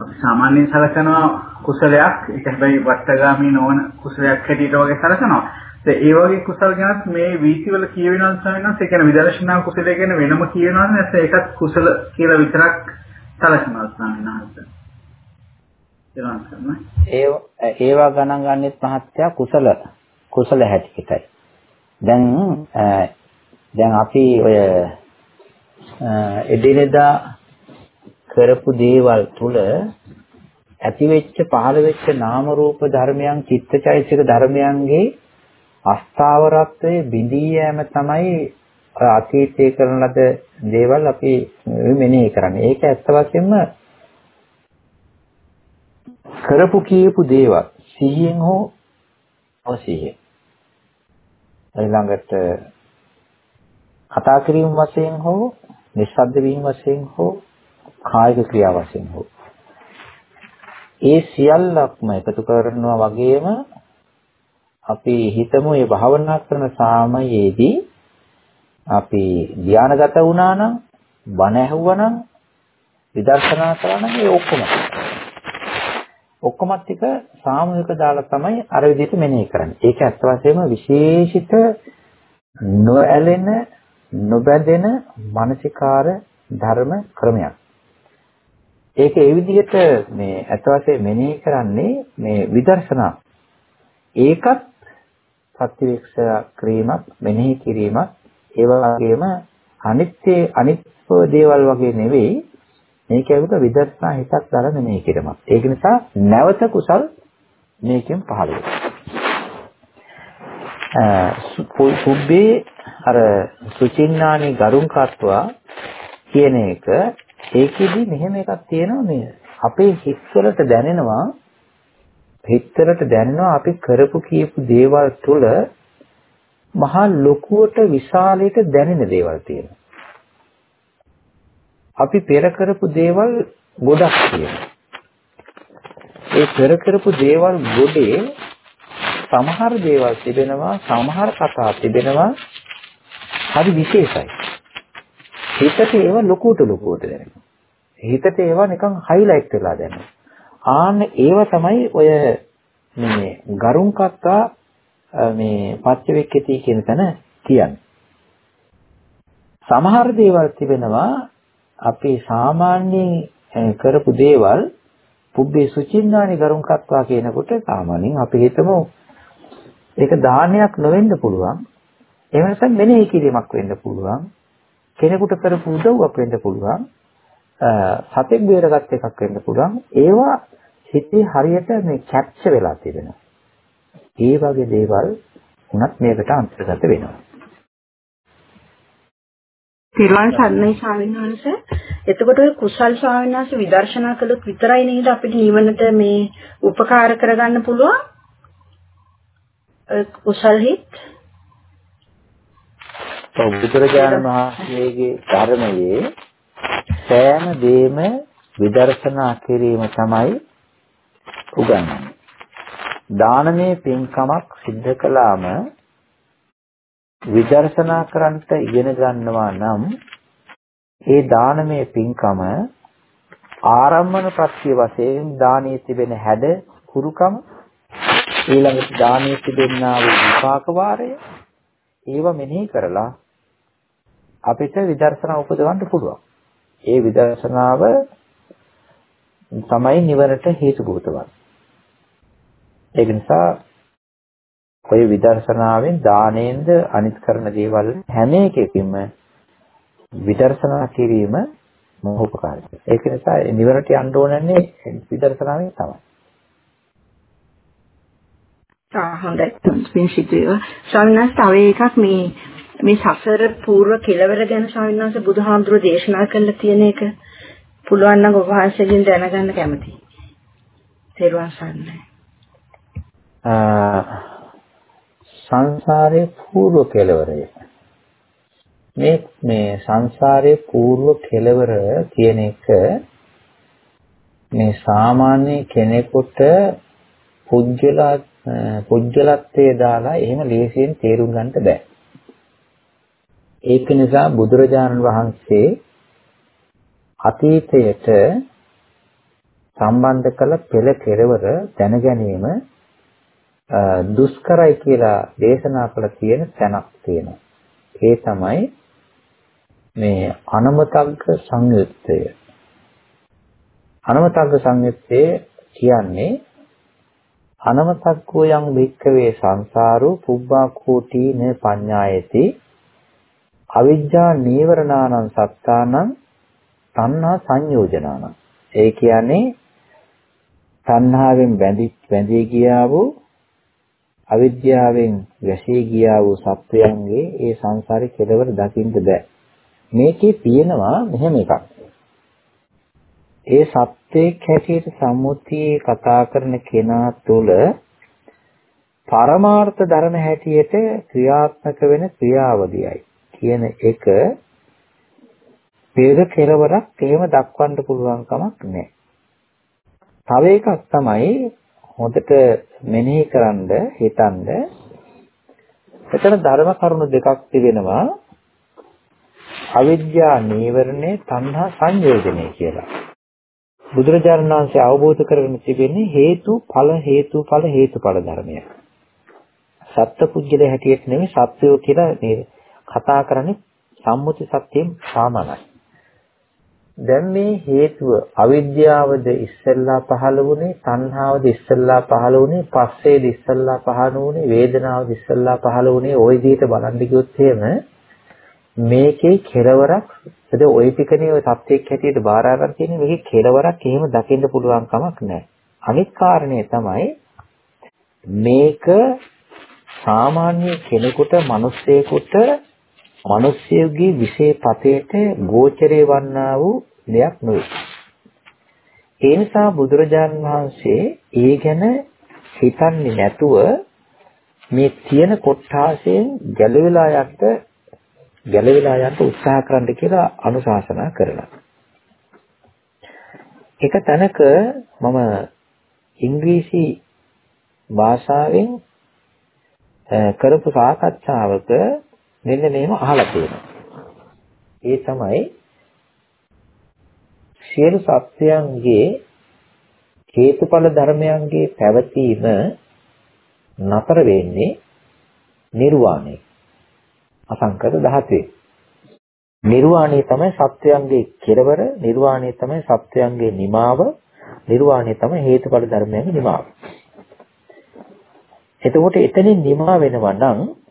[SPEAKER 2] අපි සාමාන්‍යයෙන් සලකනවා කුසලයක් ඒක හැබැයි වට්ටගාමී නොවන කුසලයක් හැටියට වගේ සලකනවා. ඒ වගේ කුසල ගැනත් මේ වීතිවල කියවෙනවා ස්වාමීන් ඒ කියන්නේ විදර්ශනා කුසලය ගැන වෙනම කියනවා නැත්නම් ඒකත් කුසල කියලා විතරක් සලකනවා ස්වාමීන් වහන්සේ.
[SPEAKER 1] ඒ ඒවා ගණන් ගන්නෙත් මහත්ය කුසල කුසල හැටියටයි. දැන් දැන් අපි ඔය එදිනෙදා කරපු දේවල් තුල ඇති වෙච්ච පහළ වෙච්ච නාම රූප ධර්මයන් චිත්තචෛතසික ධර්මයන්ගේ අස්ථාවරත්වයේ බිඳී යෑම තමයි අතීතයේ කරන ලද දේවල් අපි මෙනෙහි කරන්නේ. ඒක ඇත්ත වශයෙන්ම කරපු කියපු දේවල් සිහියෙන් හෝ අවසිහියෙන් ඊළඟට කතා කිරීම වශයෙන් හෝ නිස්සද්ද වීම වශයෙන් හෝ කායික ක්‍රියා වශයෙන් හෝ ඒ සියල්ලක්ම එකතු කරනවා වගේම අපි හිතමු මේ භාවනා කරන සාමයේදී අපි ධානයගත වුණා නම් බණ ඇහුවා නම් විදර්ශනා කරා නම් ඒ ඔක්කොම ඔක්කොම ටික සාමූහික දාලා තමයි අර විදිහට මෙනෙහි කරන්නේ. ඒක ඇත්ත වශයෙන්ම විශේෂිත නොඇලෙන නොබැඳෙන මානසිකාර ධර්ම ක්‍රමයක්. ඒක ඒ විදිහට මේ ඇත්ත වශයෙන් මෙනෙහි කරන්නේ මේ විදර්ශනා. ඒකත් ප්‍රතිවේක්ෂ ක්‍රීමක් මෙනෙහි කිරීමක් ඒ වගේම අනිත්‍ය අනිත්‍ය දේවල් වගේ නෙවෙයි මේක ඇවිත් විදර්ශනා හිතක් දාලා මෙනෙහි කිරීමක්. ඒක නිසා නැවත කුසල් මේකෙන් පහළ වෙනවා. සුබ්බේ අර සුචින්නානි ගරුං කත්වා කියන එක ඒකෙදි මෙහෙම එකක් තියෙනවා මේ අපේ හිතවලට දැනෙනවා හිතවලට දැනෙනවා අපි කරපු කියපු දේවල් තුළ මහා ලොකුවට විශාලයට දැනෙන දේවල් තියෙනවා. අපි පෙර කරපු දේවල් ගොඩක් තියෙනවා. ඒ පෙර කරපු දේවල් ගොඩේ සමහර දේවල් තිබෙනවා සමහර කතා තිබෙනවා හරි විශේෂයි. හිතට ඒවා ලොකුට ලොකුට දැනෙනවා. හිතට ඒවා නිකන් හයිලයිට් වෙලා දැනෙනවා. ආන්න ඒව තමයි ඔය මේ ගරුන් කක්කා මේ පච්චවෙක්කති කියන තැන කියන්නේ. සමහර දේවල් තිබෙනවා අපි සාමාන්‍යයෙන් කරපු දේවල් පුබ්බේ සුචින්නානි ගරුන් කක්කා කියනකොට සාමාන්‍යයෙන් අපි හිතමු ඒක දානයක් නොවෙන්න පුළුවන්. එහෙම නැත්නම් මෙනෙහි කිරීමක් වෙන්න පුළුවන්. කෙනෙකුට කරපු උදව්වක් වෙන්න පුළුවන්. සතෙක් බේරගත් එකක් වෙන්න පුළුවන්. ඒවා හිතේ හරියට මේ කැප්චර් වෙලා තිබෙනවා. ඒ වගේ දේවල් උනත් මේකට අන්තර්ගත වෙනවා.
[SPEAKER 3] තිරුවන් සරණයි ස්වාමීන් වහන්සේ. එතකොට ඔය කුසල් ස්වාමීන් වහන්සේ විදර්ශනා කළොත් විතරයි නේද අපිට නිවනට මේ උපකාර කරගන්න පුළුවන්? කුසල් හිත්
[SPEAKER 1] බුදුරජාණන් වහන්සේගේ ධර්මයේ සෑම දෙයක්ම විදර්ශනා කිරීම තමයි උගන්වන්නේ. දානමය පින්කමක් සිද්ධ කළාම විදර්ශනා කරන්නට ඉගෙන ගන්නවා නම් ඒ දානමය පින්කම ආරම්මන ප්‍රත්‍ය වශයෙන් දානයේ තිබෙන හැඩ කුරුකම ඊළඟට දානයේ තිබෙනා වූ විපාක වාරය ඒව මෙනෙහි කරලා අපිට විදර්ශනා උපදවන්න පුළුවන්. ඒ විදර්ශනාව තමයි නිවනට හේතු භූතවත්. ඒක නිසා ඔය විදර්ශනාවෙන් දානෙන්ද අනිත් කරන දේවල් හැම එකකින්ම විදර්ශනා කිරීම මොහොපකාරයි. ඒක නිසා නිවනට යන්න ඕනන්නේ විදර්ශනාවෙන් තමයි.
[SPEAKER 3] ආ හොඳයි. පින් සිදුවා. ස්වාමීන් වහන්සේ තව එකක් මේ මේ සසර పూర్ව කෙලවර ගැන ස්වාමීන් වහන්සේ බුදුහාමුදුරෝ දේශනා කළා තියෙන එක පුළුවන් නම් ඔබ වහන්සේගෙන් දැනගන්න කැමතියි. තේරුවන් සන්නේ.
[SPEAKER 1] සංසාරයේ పూర్ව කෙලවරය. මේ මේ සංසාරයේ పూర్ව කෙලවර කියන එක මේ සාමාන්‍ය කෙනෙකුට පුජ්‍යලත් පුජ්‍යලත්වයේ දාලා එහෙම ලේසියෙන් තේරුම් ගන්නට බෑ. ඒක නිසා බුදුරජාණන් වහන්සේ අතීතයට සම්බන්ධ කළ පෙළ කෙරවර දැන ගැනීම දුෂ්කරයි කියලා දේශනා කළ තියෙන තැනක් තියෙනවා. ඒ තමයි මේ අනමතග්ග සංයුත්තය. අනමතග්ග සංයුත්තේ කියන්නේ අනමතග්ගෝ යම් භික්කවේ සංසාරෝ පුබ්බා කෝටි න පඤ්ඤායති අවිජ්ජා නීවරණානං සත්තානං තණ්හා සංයෝජනානං. ඒ කියන්නේ තණ්හාවෙන් බැඳි බැඳී ගියා වූ අවිද්‍යාවෙන් වැසී ගියා වූ සත්වයන්ගේ ඒ සංසාරේ කෙලවර දකින්න බෑ. මේකේ තියෙනවා මෙහෙම එකක්. ඒ සත්‍යයක් හැටියට සම්මුතියේ කතා කරන කෙනා තුළ පරමාර්ථ ධර්ම හැටියට ක්‍රියාත්මක වෙන ක්‍රියාවලියයි. කියන එක පෙර කෙලවරක් එහෙම දක්වන්න පුළුවන් කමක් නැහැ. තව එකක් තමයි හොඳට මෙනෙහි කරන්ද හිතන්ද එතන ධර්ම කරුණු දෙකක් තිබෙනවා අවිද්‍යා නීවරණේ තණ්හා සංයෝජනය කියලා. බුදුරජාණන් වහන්සේ අවබෝධ කරගෙන තිබෙන්නේ හේතු ඵල හේතු ඵල හේතුඵල ධර්මය. සත්පුද්ගලයා හැටියට නෙමෙයි සත්වයෝ කියලා මේ කතා කරන්නේ සම්මුති සත්‍යයෙන් සාමානයි. දැන් මේ හේතුව අවිද්‍යාවද ඉස්සෙල්ලා පහළ වුණේ තණ්හාවද ඉස්සෙල්ලා පහළ වුණේ පස්සේද ඉස්සෙල්ලා පහළ වුණේ වේදනාවද ඉස්සෙල්ලා පහළ වුණේ ওই විදිහට බලන්න ගියොත් එහෙම මේකේ කෙලවරක් එද ওই ටිකනේ ඔය සත්‍යයක් හැටියට බාර අරන් තියෙන්නේ මේකේ කෙලවරක් එහෙම දකින්න පුළුවන් කමක් නැහැ අනිත් කාරණේ තමයි මේක සාමාන්‍ය කෙනෙකුට මිනිස්සෙකුට මිනිස්යෙකුගේ විශේෂපතේට ගෝචරේ වන්නා වූ දෙයක් නෙවෙයි. ඒ නිසා බුදුරජාන් වහන්සේ ඒ ගැන හිතන්නේ නැතුව මේ තියෙන කොට්ටාසයෙන් ගැලවිලා යන්න ගැලවිලා යන්න උත්සාහ කරන්න කියලා අනුශාසනා කරනවා. එක තැනක මම ඉංග්‍රීසි භාෂාවෙන් කරපු සාකච්ඡාවක මෙන්න මේව අහලා තියෙනවා. ඒ තමයි සියලු සත්‍යයන්ගේ හේතුඵල ධර්මයන්ගේ පැවතීම නතර වෙන්නේ නිර්වාණය. අසංකත ධාතුවේ. නිර්වාණය තමයි සත්‍යයන්ගේ කෙරවර, නිර්වාණය තමයි සත්‍යයන්ගේ නිමාව, නිර්වාණය තමයි හේතුඵල ධර්මයන්ගේ නිමාව. එතකොට එතනින් නිමා වෙනවා නම්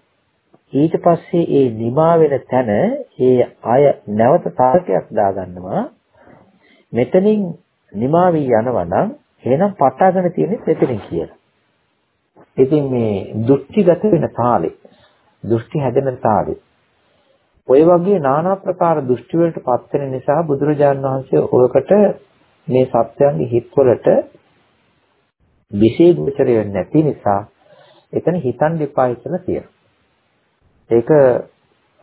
[SPEAKER 1] ඊට පස්සේ ඒ නිමා වෙන තැන ඒ අය නැවත තාරකයක් දාගන්නවා මෙතනින් නිමා වී යනවා නම් එහෙනම් පටාගෙන තියෙන්නේ මෙතනින් කියලා. ඉතින් මේ දෘෂ්ටිගත වෙන තාලේ දෘෂ්ටි හැදෙන තාලේ ඔය වගේ নানা ප්‍රකාර දෘෂ්ටි වලට පත් වෙන නිසා බුදුරජාන් වහන්සේ ඔයකට මේ සත්‍යයන්ගේ හිත්වලට විශේෂ ගෝචරය නැති නිසා එතන හිතන් දෙපායි කියලා කියනවා. ඒක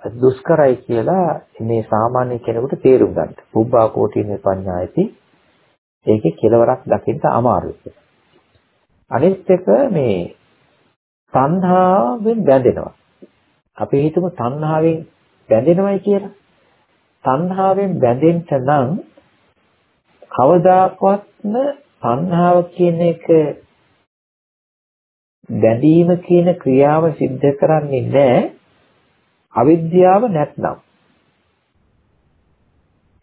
[SPEAKER 1] දුෂ්කරයි කියලා මේ සාමාන්‍ය කෙනෙකුට තේරුම් ගන්න. පුබ්බා කෝටිනේ පඤ්ඤායති ඒකේ කෙලවරක් දකින්න අමාරුයි. අනිත් එක මේ තණ්හාවෙන් බැඳෙනවා. අපි හිතමු තණ්හාවෙන් බැඳෙනවයි කියලා. තණ්හාවෙන් බැඳෙන්න නම් කවදාකවත්ම තණ්හාව කියන එක බැඳීම කියන ක්‍රියාව සිද්ධ කරන්නේ නැහැ අවිද්‍යාව නැත්නම්.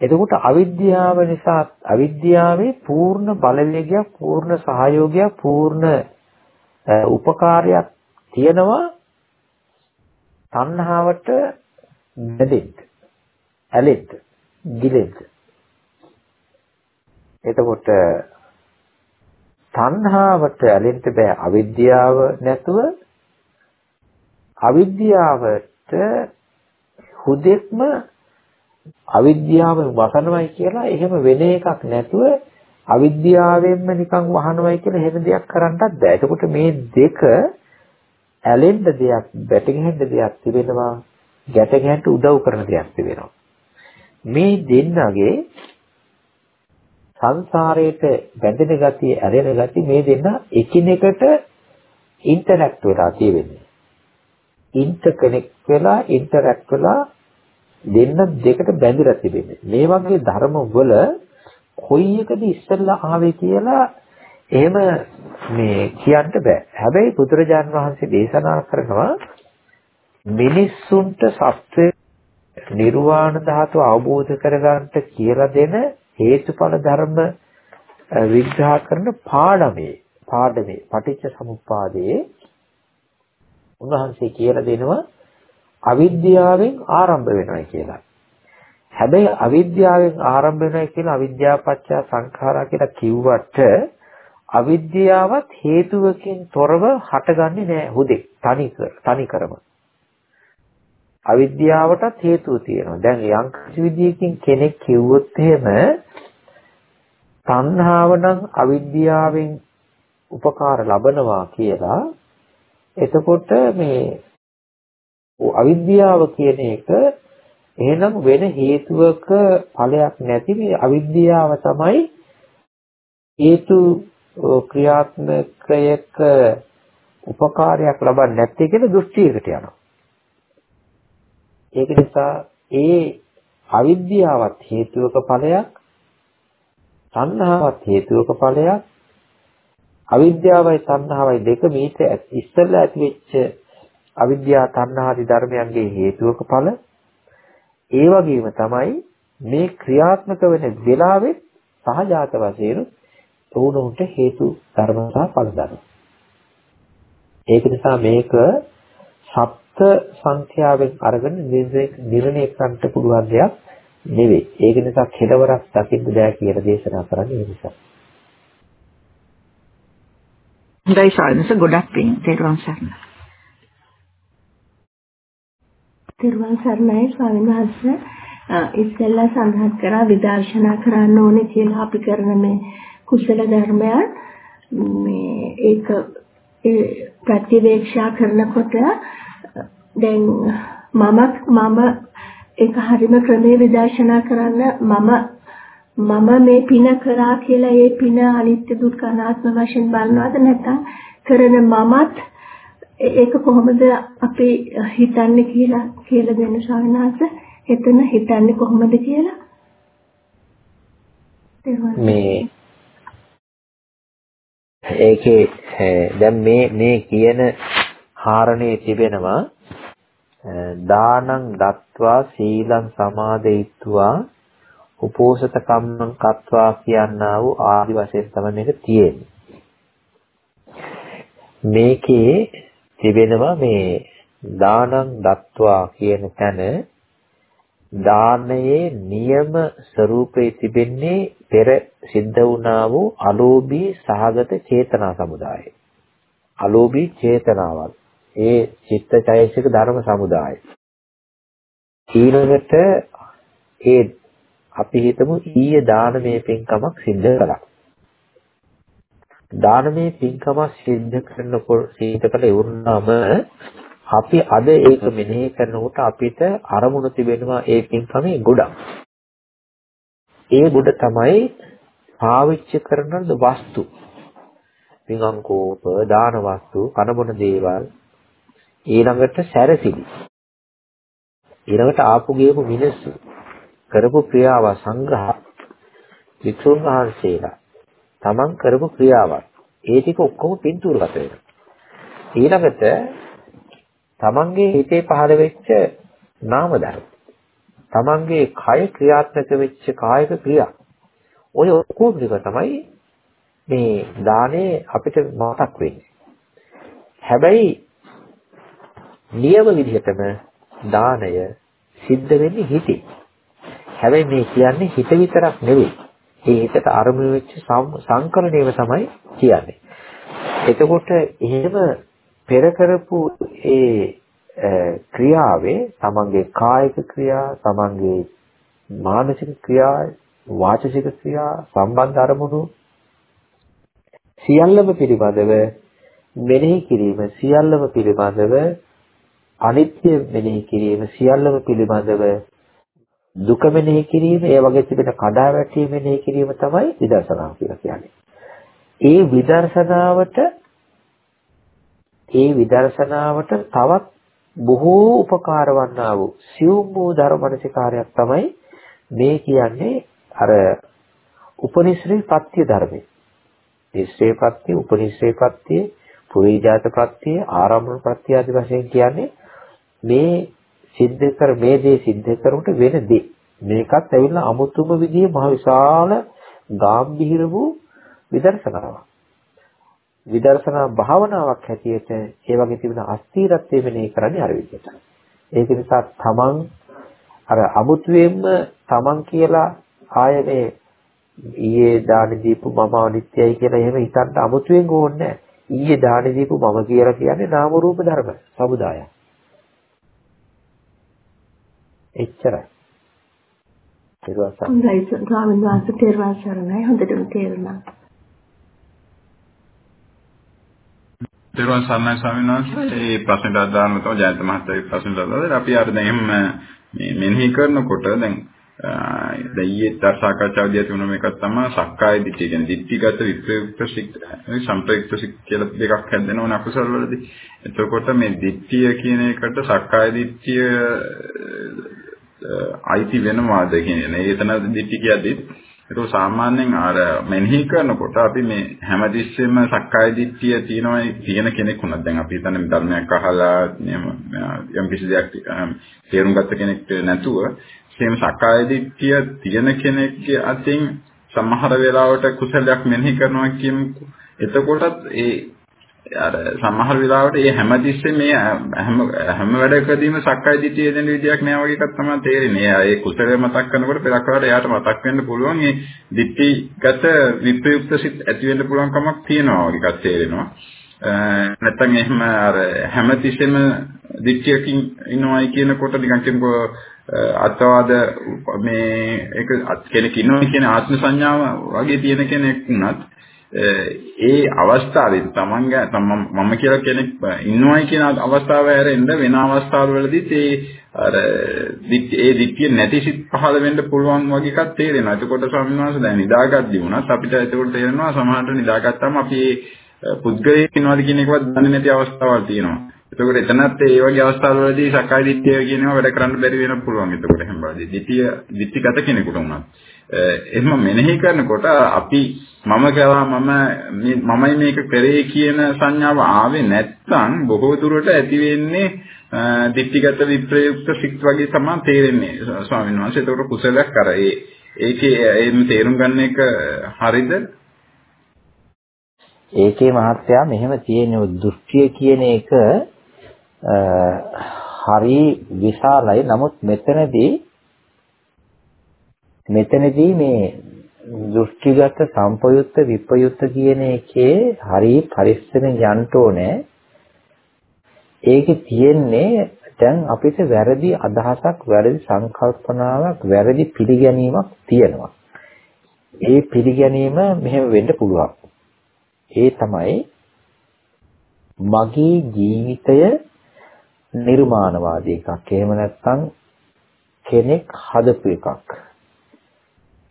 [SPEAKER 1] එතකොට අවිද්‍යාව නිසා අවිද්‍යාවේ පූර්ණ බලවේගයක් පූර්ණ සහයෝගයක් පූර්ණ උපකාරයක් තියෙනවා තණ්හාවට බැඳෙන්න ඇලෙන්න ගිලෙන්න. එතකොට තණ්හාවට ඇලෙන්න බෑ අවිද්‍යාව නැතුව. අවිද්‍යාවට හුදෙක්ම අවිද්‍යාව වසනවයි කියලා එහෙම වෙන එකක් නැතුව අවිද්‍යාවෙන්ම නිකන් වහනවයි කියලා එහෙම දෙයක් කරන්නත් බෑ. එතකොට මේ දෙක ඇලෙන්න දෙයක්, බැටගෙහෙන්න දෙයක් තිබෙනවා, ගැට ගැහෙන්න උදව් කරන දෙයක් තිබෙනවා. මේ දෙන්නගේ සංසාරයට බැඳෙන ගතිය, ඇලෙන ගතිය මේ දෙන්න එකිනෙකට ඉන්ටරැක්ට් වෙලා තියෙන්නේ. ඉන්ටර්කනෙක්ට් වෙලා ඉන්ටරැක්ට් වෙලා දෙන්න දෙකට බැඳිලා තිබෙන්නේ. මේ වගේ ධර්ම වල කොයි එකද ඉස්සෙල්ලා ආවේ කියලා එහෙම මේ කියන්න බෑ. හැබැයි බුදුරජාන් වහන්සේ දේශනා කරනවා මිනිස්සුන්ට සත්‍ය නිර්වාණ ධාතුව අවබෝධ කරගන්නට කියලා දෙන හේතුඵල ධර්ම විග්‍රහ කරන පාඩමේ පාඩමේ පටිච්ච සමුප්පාදයේ උන්වහන්සේ කියලා දෙනවා අවිද්‍යාවෙන් ආරම්භ වෙනවා කියලා. හැබැයි අවිද්‍යාවෙන් ආරම්භ වෙනවා කියලා අවිද්‍යාව පත්‍ය සංඛාරා කියලා කිව්වට අවිද්‍යාවත් හේතුවකින් තොරව හටගන්නේ නැහැ හුදෙක් තනි තනිකරම. අවිද්‍යාවටත් හේතුව තියෙනවා. දැන් යම් කිසි විදියකින් කෙනෙක් කිව්වොත් එහෙම තණ්හාව නම් අවිද්‍යාවෙන් උපකාර ලබනවා කියලා එතකොට මේ අවිද්‍යාව කියන එක එහෙනම් වෙන හේතුවක ඵලයක් නැති මේ අවිද්‍යාව තමයි හේතු ක්‍රියාත්මකයක උපකාරයක් ලබන්නේ නැත්තේ කියලා දෘෂ්ටියකට යනවා. ඒක නිසා ඒ අවිද්‍යාවත් හේතුවක ඵලයක් තණ්හාවත් හේතුවක ඵලයක් අවිද්‍යාවයි තණ්හාවයි දෙක මීට ඉස්සෙල්ලා ඇති වෙච්ච අවිද්‍යාව තණ්හාදී ධර්මයන්ගේ හේතුවක ඵල ඒ වගේම තමයි මේ ක්‍රියාත්මක වෙන වෙලාවෙ සහජාත වශයෙන් උණුන්ට හේතු ධර්ම සහ ඵල ධර්ම. ඒක නිසා මේක සප්ත සංඛ්‍යාවෙන් අරගෙන නිර්ණය කරන්න පුළුවන් දෙයක් නෙවෙයි. ඒක නිසා කෙලවරක් දකින්න බෑ කියලා දේශනා කරන්නේ ඒ නිසා.
[SPEAKER 3] හොඳයි සාරනස ගොඩක් පිං. තෙරුවන් සරණයි.
[SPEAKER 4] තෙරුවන් සරණයි ස්වාමීන් වහන්සේ. ඉස්සෙල්ලා සඳහන් කරා විදර්ශනා කරන්න ඕනේ කියලා අපි කරන මේ කුසල ධර්මයන්. මේ ඒක ඒ ප්‍රතිවේක්ෂා කරනකොට දැන් මම මම ඒක හරිම ක්‍රමයේ විදර්ශනා කරන්න මම මම මේ පින කරා කියලා ඒ පින අනිත්‍ය දුක්ඛ අනාත්ම වශයෙන් බලනවද නැත්නම් කරන මමත් ඒක කොහොමද අපි හිතන්නේ කියලා කියලා දෙන්න ස්වාමීන් වහන්සේ එතන හිතන්නේ කොහොමද කියලා?
[SPEAKER 1] මේ ඒකේ දැන් මේ මේ කියන කාරණේ තිබෙනවා දානං දත්වා සීලං සමාදේත්වා උපෝසත කම්මං කତ୍වා කියනා වූ ආදි වශයෙන් තමයි මේක තියෙන්නේ. මේකේ තිබෙනවා මේ දානං දත්වා කියන තැන දානයේ නියම ස්වરૂපයේ තිබෙන්නේ පෙර සිද්ධ වුණා වූ අලෝභී සහගත චේතනා සමුදායයි. අලෝභී චේතනාවල්. ඒ චිත්තචෛසික ධර්ම සමුදාය. ඊළඟට ඒ අපි හිතමු ඊයේ දානමය පින්කමක් සිද්ධ කළා. දානමය පින්කමක් සිද්ධ කරනකොට සිද්ධ කළ ඉවරනම අපි අද ඒක මෙනෙහි කරනකොට අපිට අරමුණ තිබෙනවා ඒ පින්කමේ ගොඩක්. ඒ ගොඩ තමයි පාවිච්චි කරන වස්තු. පින්ංකෝප, දාන වස්තු, කනබොන දේවල්, ඊළඟට සැරසිලි. ඊළඟට ආපු ගියපු මිනිස්සු කරපු ක්‍රියාව සංග්‍රහ වික්ෂුන් වහන්සේලා තමන් කරපු ක්‍රියාවක් ඒ ටික ඔක්කොම පින්තූරගත වෙනවා ඊළඟට තමන්ගේ හිතේ පහළ වෙච්ච නාම ධර්ම. තමන්ගේ කය ක්‍රියාත්මක වෙච්ච කායික ක්‍රියා. ඔය ඔක්කොම ටික තමයි මේ දානේ අපිට මතක් වෙන්නේ. හැබැයි නියම විදිහටම දානය සිද්ධ වෙන්නේ හිතේ. හැබැයි මේ කියන්නේ හිත විතරක් නෙවෙයි. ඒ හිතට අරමුණු වෙච්ච සංකලණයම තමයි කියන්නේ. එතකොට එහෙම පෙර කරපු ඒ ක්‍රියාවේ තමන්ගේ කායික ක්‍රියා, තමන්ගේ මානසික ක්‍රියා, වාචික ක්‍රියා සම්බන්ධ අරමුණු සියල්ලම පිළිබඳව මෙනෙහි කිරීම සියල්ලම පිළිබඳව අනිත්‍ය මෙනෙහි කිරීම සියල්ලම පිළිබඳව දුක මෙනෙහි කිරීම ඒ වගේ තිබෙන කඩාවැටීම මෙනෙහි කිරීම තමයි විදර්ශනාව කියලා කියන්නේ. ඒ විදර්ශනාවට ඒ විදර්ශනාවට තවත් බොහෝ උපකාර වන්නා වූ සියුම් වූ ධර්මමනසිකාරයක් තමයි මේ කියන්නේ අර උපනිශ්‍රේ පත්‍ය ධර්මයේ. නිශ්‍රේ පත්‍ය, උපනිශ්‍රේ පත්‍ය, පුරිජාත පත්‍ය, ආරම්භන පත්‍ය ආදී වශයෙන් කියන්නේ මේ සිද්ධ කර මේ දේ සිද්ධ කරුට වෙන දේ. මේකත් ඇවිල්ලා අමුතුම විදිහේ මහ විශාල ගාම්භීර වූ විදර්ශනාවක්. විදර්ශනා භාවනාවක් හැටියට ඒ වගේ තිබෙන අස්ථීරත්වය මෙනෙහි කරන්නේ අර විදිහට. ඒක නිසා තමන් අර අමුතුවෙන්ම තමන් කියලා ආය මේ ඊයේ දාන දීපු මම අනිත්‍යයි කියලා එහෙම හිතන්න අමුතුවෙන් ඕනේ නැහැ. ඊයේ දාන දීපු මම කියලා කියන්නේ නාම රූප ධර්ම සමුදාය. එච්චරයි.
[SPEAKER 4] තෙරුවන් සරණයි ස්වාමීන් වහන්සේ තෙරුවන් සරණයි හොඳටම තේරුණා.
[SPEAKER 5] දරුවන් සර්ණයි ස්වාමීන් වහන්සේ ඒ ප්‍රශ්නට අදාළව තමයි ජයන්ත මහත්තයාගේ ප්‍රශ්නට අදාළව අපි අර දැන් මේ මෙනෙහි කරනකොට දැන් දැන් ඊයේ ඇති වුණ මේකක් තමයි සක්කාය දිට්ඨිය කියන්නේ දිට්ඨිගත විප්‍රයුක්ත සික් සම්ප්‍රයුක්ත සික් කියලා දෙකක් හැදෙනවනේ අකුසල වලදී. එතකොට මේ දිට්ඨිය කියන එකට සක්කාය දිට්ඨිය අයිති වෙනවාද කියන්නේ. ඒතන දිට්ඨිය කියද්දි ඒක සාමාන්‍යයෙන් අර මෙනෙහි කරනකොට අපි මේ හැමතිස්සෙම සක්කාය දිට්ඨිය තියෙනවා තියෙන කෙනෙක් වුණත් දැන් අපි හිතන්නේ ධර්මයක් අහලා යම් කිසි දෙයක් තේරුම් ගත්ත කෙනෙක් නැතුව එහෙම සක්කාය දිට්ඨිය තියෙන කෙනෙක්ගේ අතින් සමහර වෙලාවට කුසලයක් මෙනෙහි කරනවා කියමුකෝ. එතකොටත් ඒ අර සමහර වෙලාවට මේ හැමතිස්සෙම මේ හැම හැම වැඩකදීම සක්කාය දිට්ඨිය දෙන විදියක් නෑ වගේ එකක් තමයි තේරෙන්නේ. ඒ කුසලය මතක් කරනකොට පෙරකවට එයාට මතක් වෙන්න පුළුවන් මේ දිට්ඨිගත විප්‍රයුක්ත සිත් ඇති වෙන්න පුළුවන් කමක් තියෙනවා වගේ එකක් තේරෙනවා. නැත්තම් එහෙම අර හැමතිස්සෙම දිට්ඨියකින් ඉනවයි කියනකොට නිකන් කියමුකෝ අත්වාද මේ ඒක කෙනෙක් ඉන්නවා කියන ආත්ම සංඥාව වගේ තියෙන කෙනෙක් වුණත් ඒ අවස්ථාවේ තමන්ගේ මම කියලා කෙනෙක් ඉන්නවයි කියන අවස්ථාව හැරෙන්න වෙන අවස්ථාවවලදීත් ඒ අර ඒ දික්කිය නැති සිත් පහළ වෙන්න පුළුවන් වගේ එකක් තේරෙනවා. එතකොට ස්වාමීන් වහන්සේ දැන් නිදාගද්දී වුණත් අපිට එතකොට තේරෙනවා සමහරට නිදාගත්තාම අපි පුද්ගලයෙක් ඉනවද කියන එකවත් දන්නේ නැති අවස්ථාවල් තියෙනවා. එතකොට එතනත් ඒ වගේ අවස්ථාවලදී සක්කාය දිට්ඨිය කියනවා වැඩ කරන්න බැරි වෙන පුළුවන්. එතකොට එහෙම බලදී දිට්ඨිය දිට්ඨිගත කෙනෙකුට උනත්. එහෙම මෙනෙහි කරනකොට අපි මම කළා මම මමයි මේක කරේ කියන සංඥාව ආවේ නැත්නම් බොහෝ දුරට ඇති වෙන්නේ දිට්ඨිගත විප්‍රයුක්ත සිත් වගේ තමයි තේරෙන්නේ ස්වාමීන් වහන්සේ. එතකොට කුසලයක් කර ඒ ඒකේ එහෙම තේරුම් ගන්න එක හරිද?
[SPEAKER 1] ඒකේ මහත්යා මෙහෙම තියෙන දෘෂ්ටිය කියන එක හරි විශාලයි. නමුත් මෙතනදී මෙතනදී මේ දෘෂ්ටිගත සම්පයුත්ත විපයුත්ත කියන එකේ හරි පරිස්සමෙන් යන්න ඕනේ. ඒකේ තියෙන්නේ දැන් අපිට වැරදි අදහසක්, වැරදි සංකල්පනාවක්, වැරදි පිළිගැනීමක් තියෙනවා. ඒ පිළිගැනීම මෙහෙම වෙන්න පුළුවන්. ඒ තමයි මගේ ජීවිතය නිර්මාණවාදී එකක්. එහෙම නැත්නම් කෙනෙක් හදපු එකක්.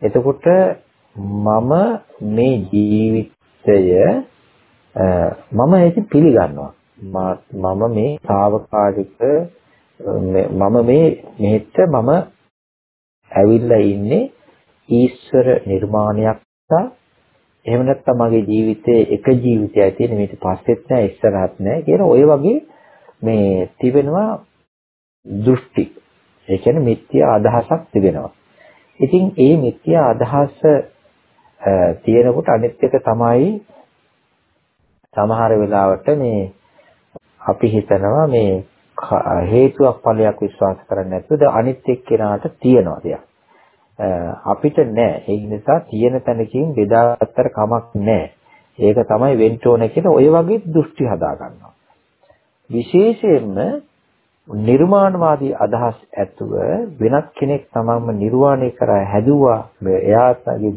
[SPEAKER 1] එතකොට මම මේ ජීවිතය මම ඒක පිළිගන්නවා. මම මේ తాවකාලික මම මේ මෙහෙට මම ඇවිල්ලා ඉන්නේ ඊශ්වර නිර්මාණයක් එහෙම නැත්නම් මගේ ජීවිතේ එක ජීවිතයක් තියෙන මේක පස්සෙත් නෑ ඉස්සරහත් නෑ කියන ඔය වගේ මේ තිබෙනවා දෘෂ්ටි. ඒ කියන්නේ මිත්‍යා අදහසක් තිබෙනවා. ඉතින් ඒ මිත්‍යා අදහස තියෙනකොට අනිත් එක තමයි සමහර වෙලාවට මේ අපි හිතනවා මේ හේතුවක් ඵලයක් විශ්වාස කරන්නේ නැතුව අනිත් එක්කෙනාට තියනවා දෙයක්. අපිට නෑ. ඒ නිසා තියෙන තැනකින් බෙදාගත්තට කමක් නෑ. ඒක තමයි වෙන්න ඕනේ කියලා ඔය වගේ දෘෂ්ටි හදා ගන්නවා. විශේෂයෙන්ම නිර්මාණවාදී අදහස් ඇතුව වෙනත් කෙනෙක් තමන්ම නිර්වාණය කරා හැදුවා එයාගේ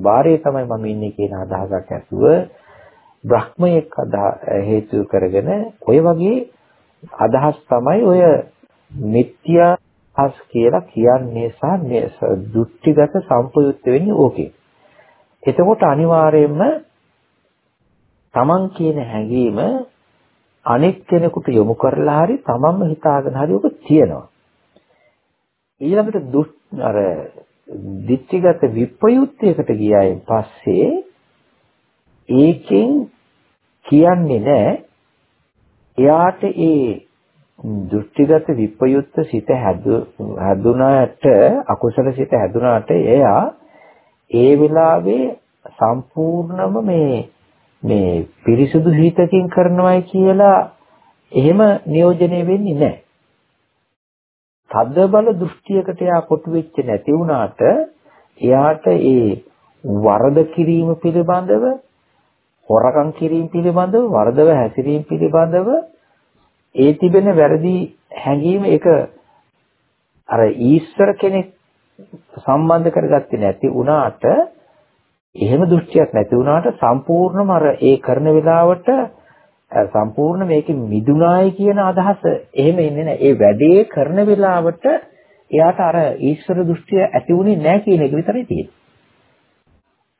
[SPEAKER 1] බාරේ තමයි මම ඉන්නේ කියන අදහසක් ඇතුව බ්‍රහ්මයෙක් හේතු කරගෙන ඔය වගේ අදහස් තමයි ඔය මිත්‍යා අස් කියලා කියන්නේ සහ දෘෂ්ටිගත සම්පයුක්ත වෙන්නේ ඕකේ. එතකොට අනිවාර්යයෙන්ම Taman කියන හැඟීම අනෙක් කෙනෙකුට යොමු කරලා හරි Tamanම හිතාගෙන හරි ඔක තියෙනවා. ඊළඟට අර දිට්ඨිගත විප්‍රයුක්තයකට ගියායින් පස්සේ ඒකෙන් කියන්නේ නැහැ එයාට ඒ දෘෂ්ටිගත විපයුත්ත සිත හැදුනාට අකුසල සිත හැදුනාට එයා ඒ වෙලාවේ සම්පූර්ණම මේ මේ පිරිසුදු හිතකින් කරනවායි කියලා එහෙම නියෝජනය වෙන්නේ නැහැ. තද බල දෘෂ්ටියකට එයා කොටු වෙච්ච නැති වුණාට එයාට ඒ වරද කිරීම පිළිබඳව හොරකම් කිරීම පිළිබඳව වරදව හැසිරීම පිළිබඳව ඒ තිබෙන වැරදි හැඟීම ඒක අර ඊශ්වර කෙනෙක් සම්බන්ධ කරගත්තේ නැති වුණාට එහෙම දෘෂ්ටියක් නැති වුණාට සම්පූර්ණම අර ඒ කරන වෙලාවට සම්පූර්ණ මේකේ මිදුනායි කියන අදහස එහෙම ඉන්නේ නැහැ. ඒ වැඩේ කරන වෙලාවට එයාට අර ඊශ්වර දෘෂ්ටිය ඇති වුණේ නැහැ කියන එක විතරයි තියෙන්නේ.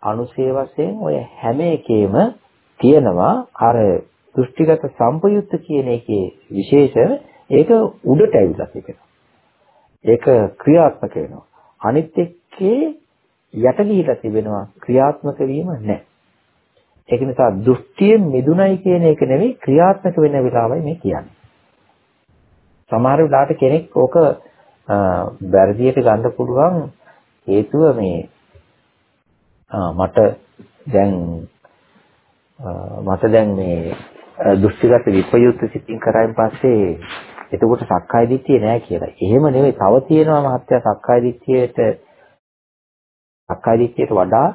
[SPEAKER 1] අනුසේ වශයෙන් ඔය හැම එකේම තියෙනවා අර දෘෂ්ටිගත සම්පයුත්ත කියන එකේ විශේෂ ඒක උඩට ඇවිල්ලා තිබෙනවා. ඒක ක්‍රියාත්මක වෙනවා. අනිත් එක්කේ යට ගිහිලා තිබෙනවා ක්‍රියාත්මක වීම නැහැ. ඒක නිසා දෘෂ්ටියෙන් මිදුණයි කියන එක නෙවෙයි ක්‍රියාත්මක වෙන වෙලාවයි මේ කියන්නේ. සමහර වෙලාවට කෙනෙක් ඕක වැරදියට ගන්න පුළුවන් හේතුව මේ මට දැන් මට දැන් මේ දෘෂ්ටිගත විපයුත් සිතින් කරායින් පස්සේ එතකොට සක්කාය දිට්ඨිය නෑ කියලා. එහෙම නෙවෙයි තව තියෙනවා මහත්ය සක්කාය දිට්ඨියට සක්කාය දිට්ඨියට වඩා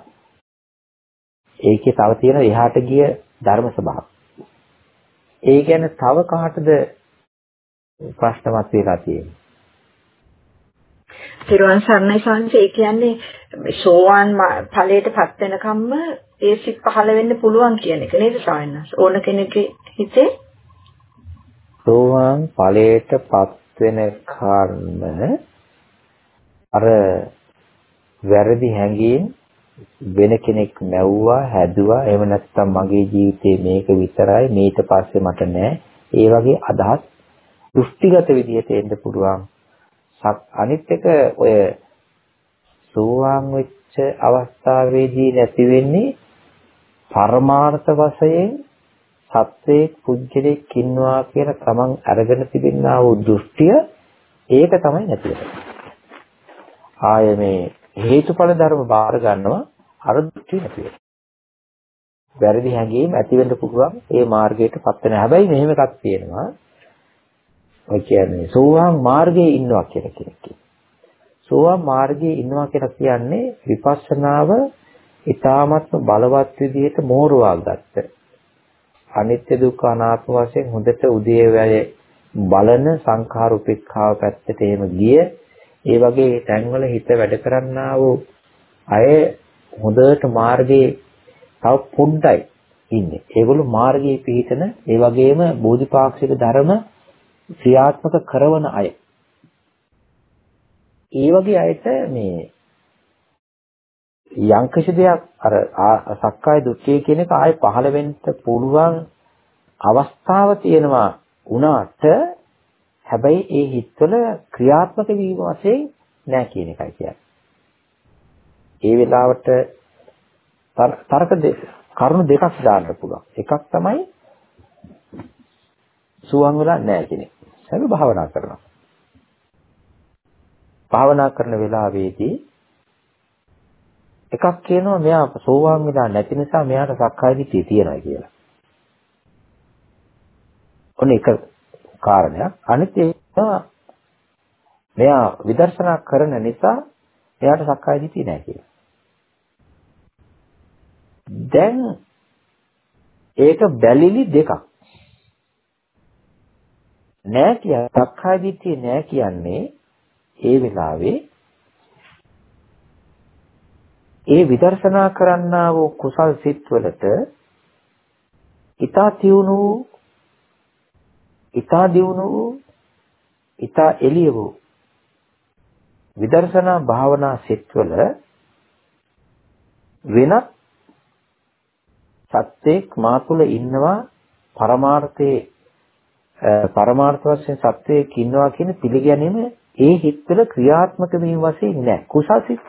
[SPEAKER 1] ඒකේ තව තියෙන එහාට ගිය ධර්ම ස්වභාව. ඒ කියන්නේ තව කාටද ප්‍රශ්නවත් වෙලා තියෙන්නේ?
[SPEAKER 3] තිරුවන් සරණයි සංස ඒ කියන්නේ සෝවාන් ඵලයටපත් වෙනකම්ම ඒ සිත් පහළ වෙන්න පුළුවන් කියන එක නේද සායනස් ඕන කෙනෙක්ගේ හිතේ
[SPEAKER 1] සෝවාන් ඵලයටපත් වෙන කර්ම අර වැරදි හැඟීම් වෙන කෙනෙක් නැව්වා හැදුවා. එහෙම නැත්නම් මගේ ජීවිතේ මේක විතරයි මේක පස්සේ මට නෑ. ඒ වගේ අදහස් දෘෂ්ටිගත විදිහට එන්න පුළුවන්. අනිත් එක ඔය සෝවාන් වෙච්ච අවස්ථාවේදී නැති වෙන්නේ පරමාර්ථ වශයෙන් සත්‍යයේ පුජ්‍යලෙක් ඉන්නවා කියන තමන් අරගෙන තිබෙනා වූ දෘෂ්ටිය ඒක තමයි නැති වෙන්නේ. ආය මේ හේතුඵල ධර්ම බාර ගන්නවා අර දෘෂ්ටි නැති වෙනවා. වැරදි හැඟීම් ඇති වෙන්න පුළුවන් ඒ මාර්ගයටපත් වෙන. හැබැයි මෙහෙම එකක් තියෙනවා. ඔය කියන්නේ සෝවාන් මාර්ගයේ ඉන්නවා කියලා කියන්නේ. සෝවාන් මාර්ගයේ ඉන්නවා කියලා කියන්නේ විපස්සනාව ඊ타මත්ම බලවත් විදිහට මෝරවා ගත්ත. අනිත්‍ය දුක්ඛ අනාත්ම වශයෙන් හොඳට උදේ වැය බලන සංඛාර උපේක්ඛාව පැත්තට එහෙම ගිය ඒ වගේ තැන්වල හිත වැඩ කරන්නා වූ අය හොඳට මාර්ගයේ තව පොඩ්ඩයි ඉන්නේ. ඒගොල්ලෝ මාර්ගයේ පිහිටන ඒ වගේම බෝධිපාක්ෂික ධර්ම ක්‍රියාත්මක කරන අය. ඒ වගේ අයට මේ යම්කිසි දෙයක් අර සක්කාය දුක්ඛය කියන එක ආයේ පහළ වෙන්න පුළුවන් අවස්ථාව තියෙනවා උනාට හැබැයි ඒ හිතවල ක්‍රියාත්මක වීම වශයෙන් නැහැ කියන එකයි කියන්නේ. ඒ වෙලාවට තර්ක කරුණු දෙකක් දාන්න පුළුවන්. එකක් තමයි සුවන් වෙලා නැහැ කියන එක. හැබැයි භාවනා කරනවා. භාවනා කරන වෙලාවේදී එකක් කියනවා මෙයා සෝවාන් වෙලා නැති නිසා මෙයාට සක්කාය දිට්ඨිය තියෙනවා කියලා. ඔන්න එක කාරණයක්. අනිත් එක මෙයා විදර්ශනා කරන නිසා එයාට සක්කාය දිට්ඨිය නැහැ කියලා. දැන් ඒක බැලිලි දෙකක්. නෑ කිය සක්කාය දිට්ඨිය නෑ කියන්නේ ඒ වෙලාවේ ඒ විදර්ශනා කරන්නා වූ කුසල් සිත්වලට ඊතා තියුණු ඊතා දියුණු ඊතා එළිය වූ විදර්ශනා භාවනා සිත්වල වෙනත් සත්‍යයක් මා තුළ ඉන්නවා පරමාර්ථයේ පරමාර්ථ වශයෙන් සත්‍යයක් ඉන්නවා කියන පිළිගැනීම ඒ හිත්වල ක්‍රියාත්මක වීම වශයෙන් නෑ. කුසසිත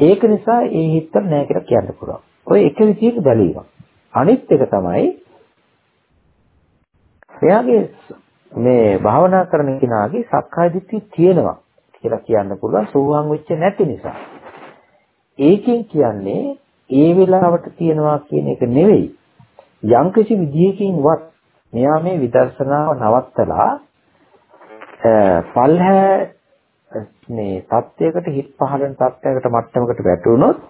[SPEAKER 1] ඒක නිසා ඒ හිත්වල නෑ කියලා කියන්න පුළුවන්. ඔය එක විදිහට බැලීමක් අනිත් එක තමයි එයාගේ මේ භාවනා කරන කෙනාගේ සක්කාය දිට්ඨිය තියෙනවා කියලා කියන්න පුළුවන් සෝවාන් වෙච්ච නැති නිසා ඒකෙන් කියන්නේ ඒ වෙලාවට තියනවා කියන එක නෙවෙයි යම්කිසි විදියකින්වත් මෙයා මේ විදර්ශනාව නවත්තලා පල්හැ මේ தත්වයකට හිත් පහළන தත්වයකට මට්ටමකට වැටුනොත්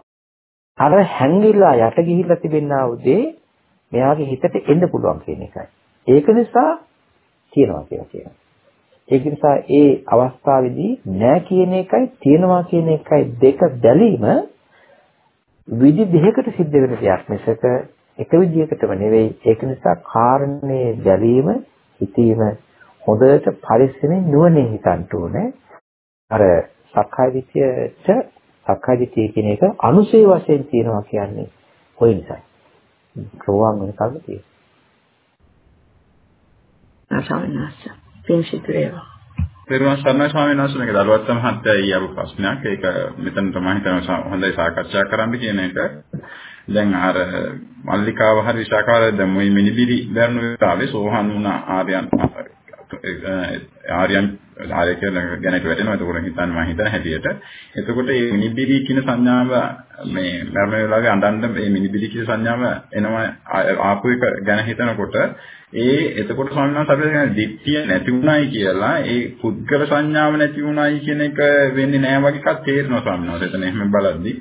[SPEAKER 1] අර හැංගිලා යට ගිහිල්ලා තිබෙනා උදේ මෙයාගේ හිතට එන්න පුළුවන් කියන එකයි. ඒක නිසා තියනවා කියලා කියනවා. ඒක නිසා ඒ අවස්ථාවේදී නෑ කියන එකයි තියනවා කියන එකයි දෙක බැලීම විදි දෙකකට සිද්ධ වෙන දෙයක් මිසක එක විදියකටම නෙවෙයි ඒක නිසා කාරණේ බැලීම හිතීම හොඳට පරිස්සමෙන් නුවණින් හිතන්න ඕනේ. අර සක්කාය දිට්ඨියට සක්කාය දිට්ඨිය කියන එක අනුසේ වශයෙන් තියෙනවා කියන්නේ කොයි නිසාද? සෝවාන් වෙන කල්ද තියෙන්නේ.
[SPEAKER 3] ආසන්නස්ස පින්සිතුරේවා.
[SPEAKER 5] පෙරවන් සර්ණයි ස්වාමීන් වහන්සේ මේක දලුවත් මහත්තයා ඊයපු ප්‍රශ්නයක්. ඒක මෙතන තමයි හිතනවා හොඳයි සාකච්ඡා කරන්න කියන එක. දැන් අර මල්ලිකාව හරි විශාකාව දැන් මේ මිනිබිරි දරන වෙලාවේ සෝහන් වුණ ආර්යයන් ආර්යයන් ආර්ය කියන ගැනට වැටෙනවා. එතකොට හිතන්න මම හිතන හැටියට. එතකොට මේ මිනිබිරි කියන සංඥාව මේ මරණ වෙලාවේ අඬන්න මේ මිනිබිරි කියන සංඥාව එනවා ආපු එක ගැන හිතනකොට ඒ එතකොට ස්වාමීන් වහන්සේ අපිට කියන දිට්ඨිය නැති වුණයි කියලා ඒ පුද්ගල සංඥාව නැති වුණයි කියන එක වෙන්නේ නැහැ වගේ එකක් තේරෙනවා ස්වාමීන් වහන්සේ. එතන එහෙම බලද්දී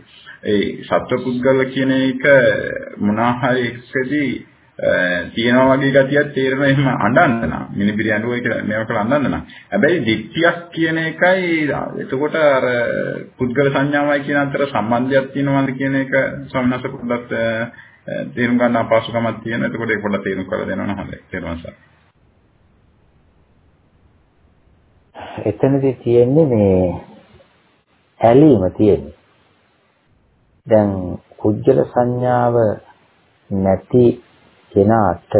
[SPEAKER 5] ඒ සත්පුද්ගල කියන එක මොනාහරි එක්කදී තියෙනවා වගේ ගතියක් තේරෙනවා එහෙම අඬන්න නම්. මිනිබිරි අඬුවයි කියලා මේවා කියලා අඬන්න නම්. හැබැයි දික්තියක් කියන එකයි එතකොට අර පුද්ගල සංඥාවයි කියන අතර සම්බන්ධයක් තියෙනවද කියන එක සම්නස පොඩ්ඩක් තේරුම් ගන්න අපහසුකමක් තියෙනවා. එතකොට ඒක පොඩ්ඩක් තේරුම් කරලා දෙනවා නම් හොඳයි. තේරුම් ගන්න
[SPEAKER 1] එතනදී තියෙන්නේ මේ ඇලීම තියෙන්නේ. දැන් කුජල සංඥාව නැති කෙනාට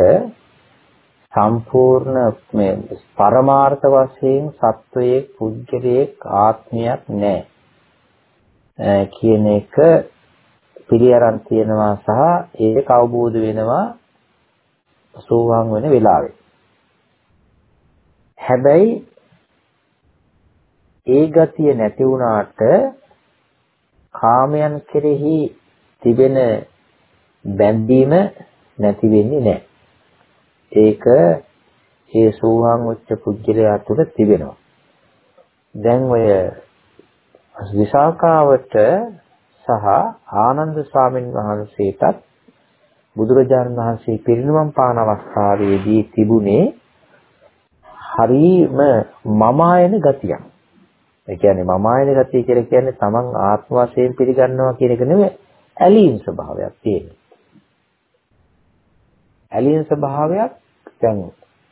[SPEAKER 1] සම්පූර්ණ මේ පරමාර්ථ වශයෙන් සත්වයේ පුද්ගලයේ ආත්මයක් නැහැ කියන එක පිළිඅරන් තියෙනවා සහ ඒක අවබෝධ වෙනවා සෝවාන් වෙන වෙලාවේ. හැබැයි ඒ ගතිය නැති වුණාට කාමයන් කෙරෙහි තිබෙන බැඳීම නැති වෙන්නේ නැහැ. ඒක ඒ සෝවාන් උච්ච පුජ්‍යලයා තුළ තිබෙනවා. දැන් ඔය විසාකාවට සහ ආනන්ද ස්වාමීන් වහන්සේටත් බුදුරජාණන් වහන්සේ පිරිනිවන් පාන අවස්ථාවේදී තිබුණේ හරීම මමායන ගතියක්. ඒ කියන්නේ මමායන ගතිය කියලා කියන්නේ තමන් ආත්ම වශයෙන් පිළිගන්නවා කියන එක නෙවෙයි ඇලීම් ස්වභාවයක් තියෙනවා. ඇලීම් ස්වභාවයක් දැන්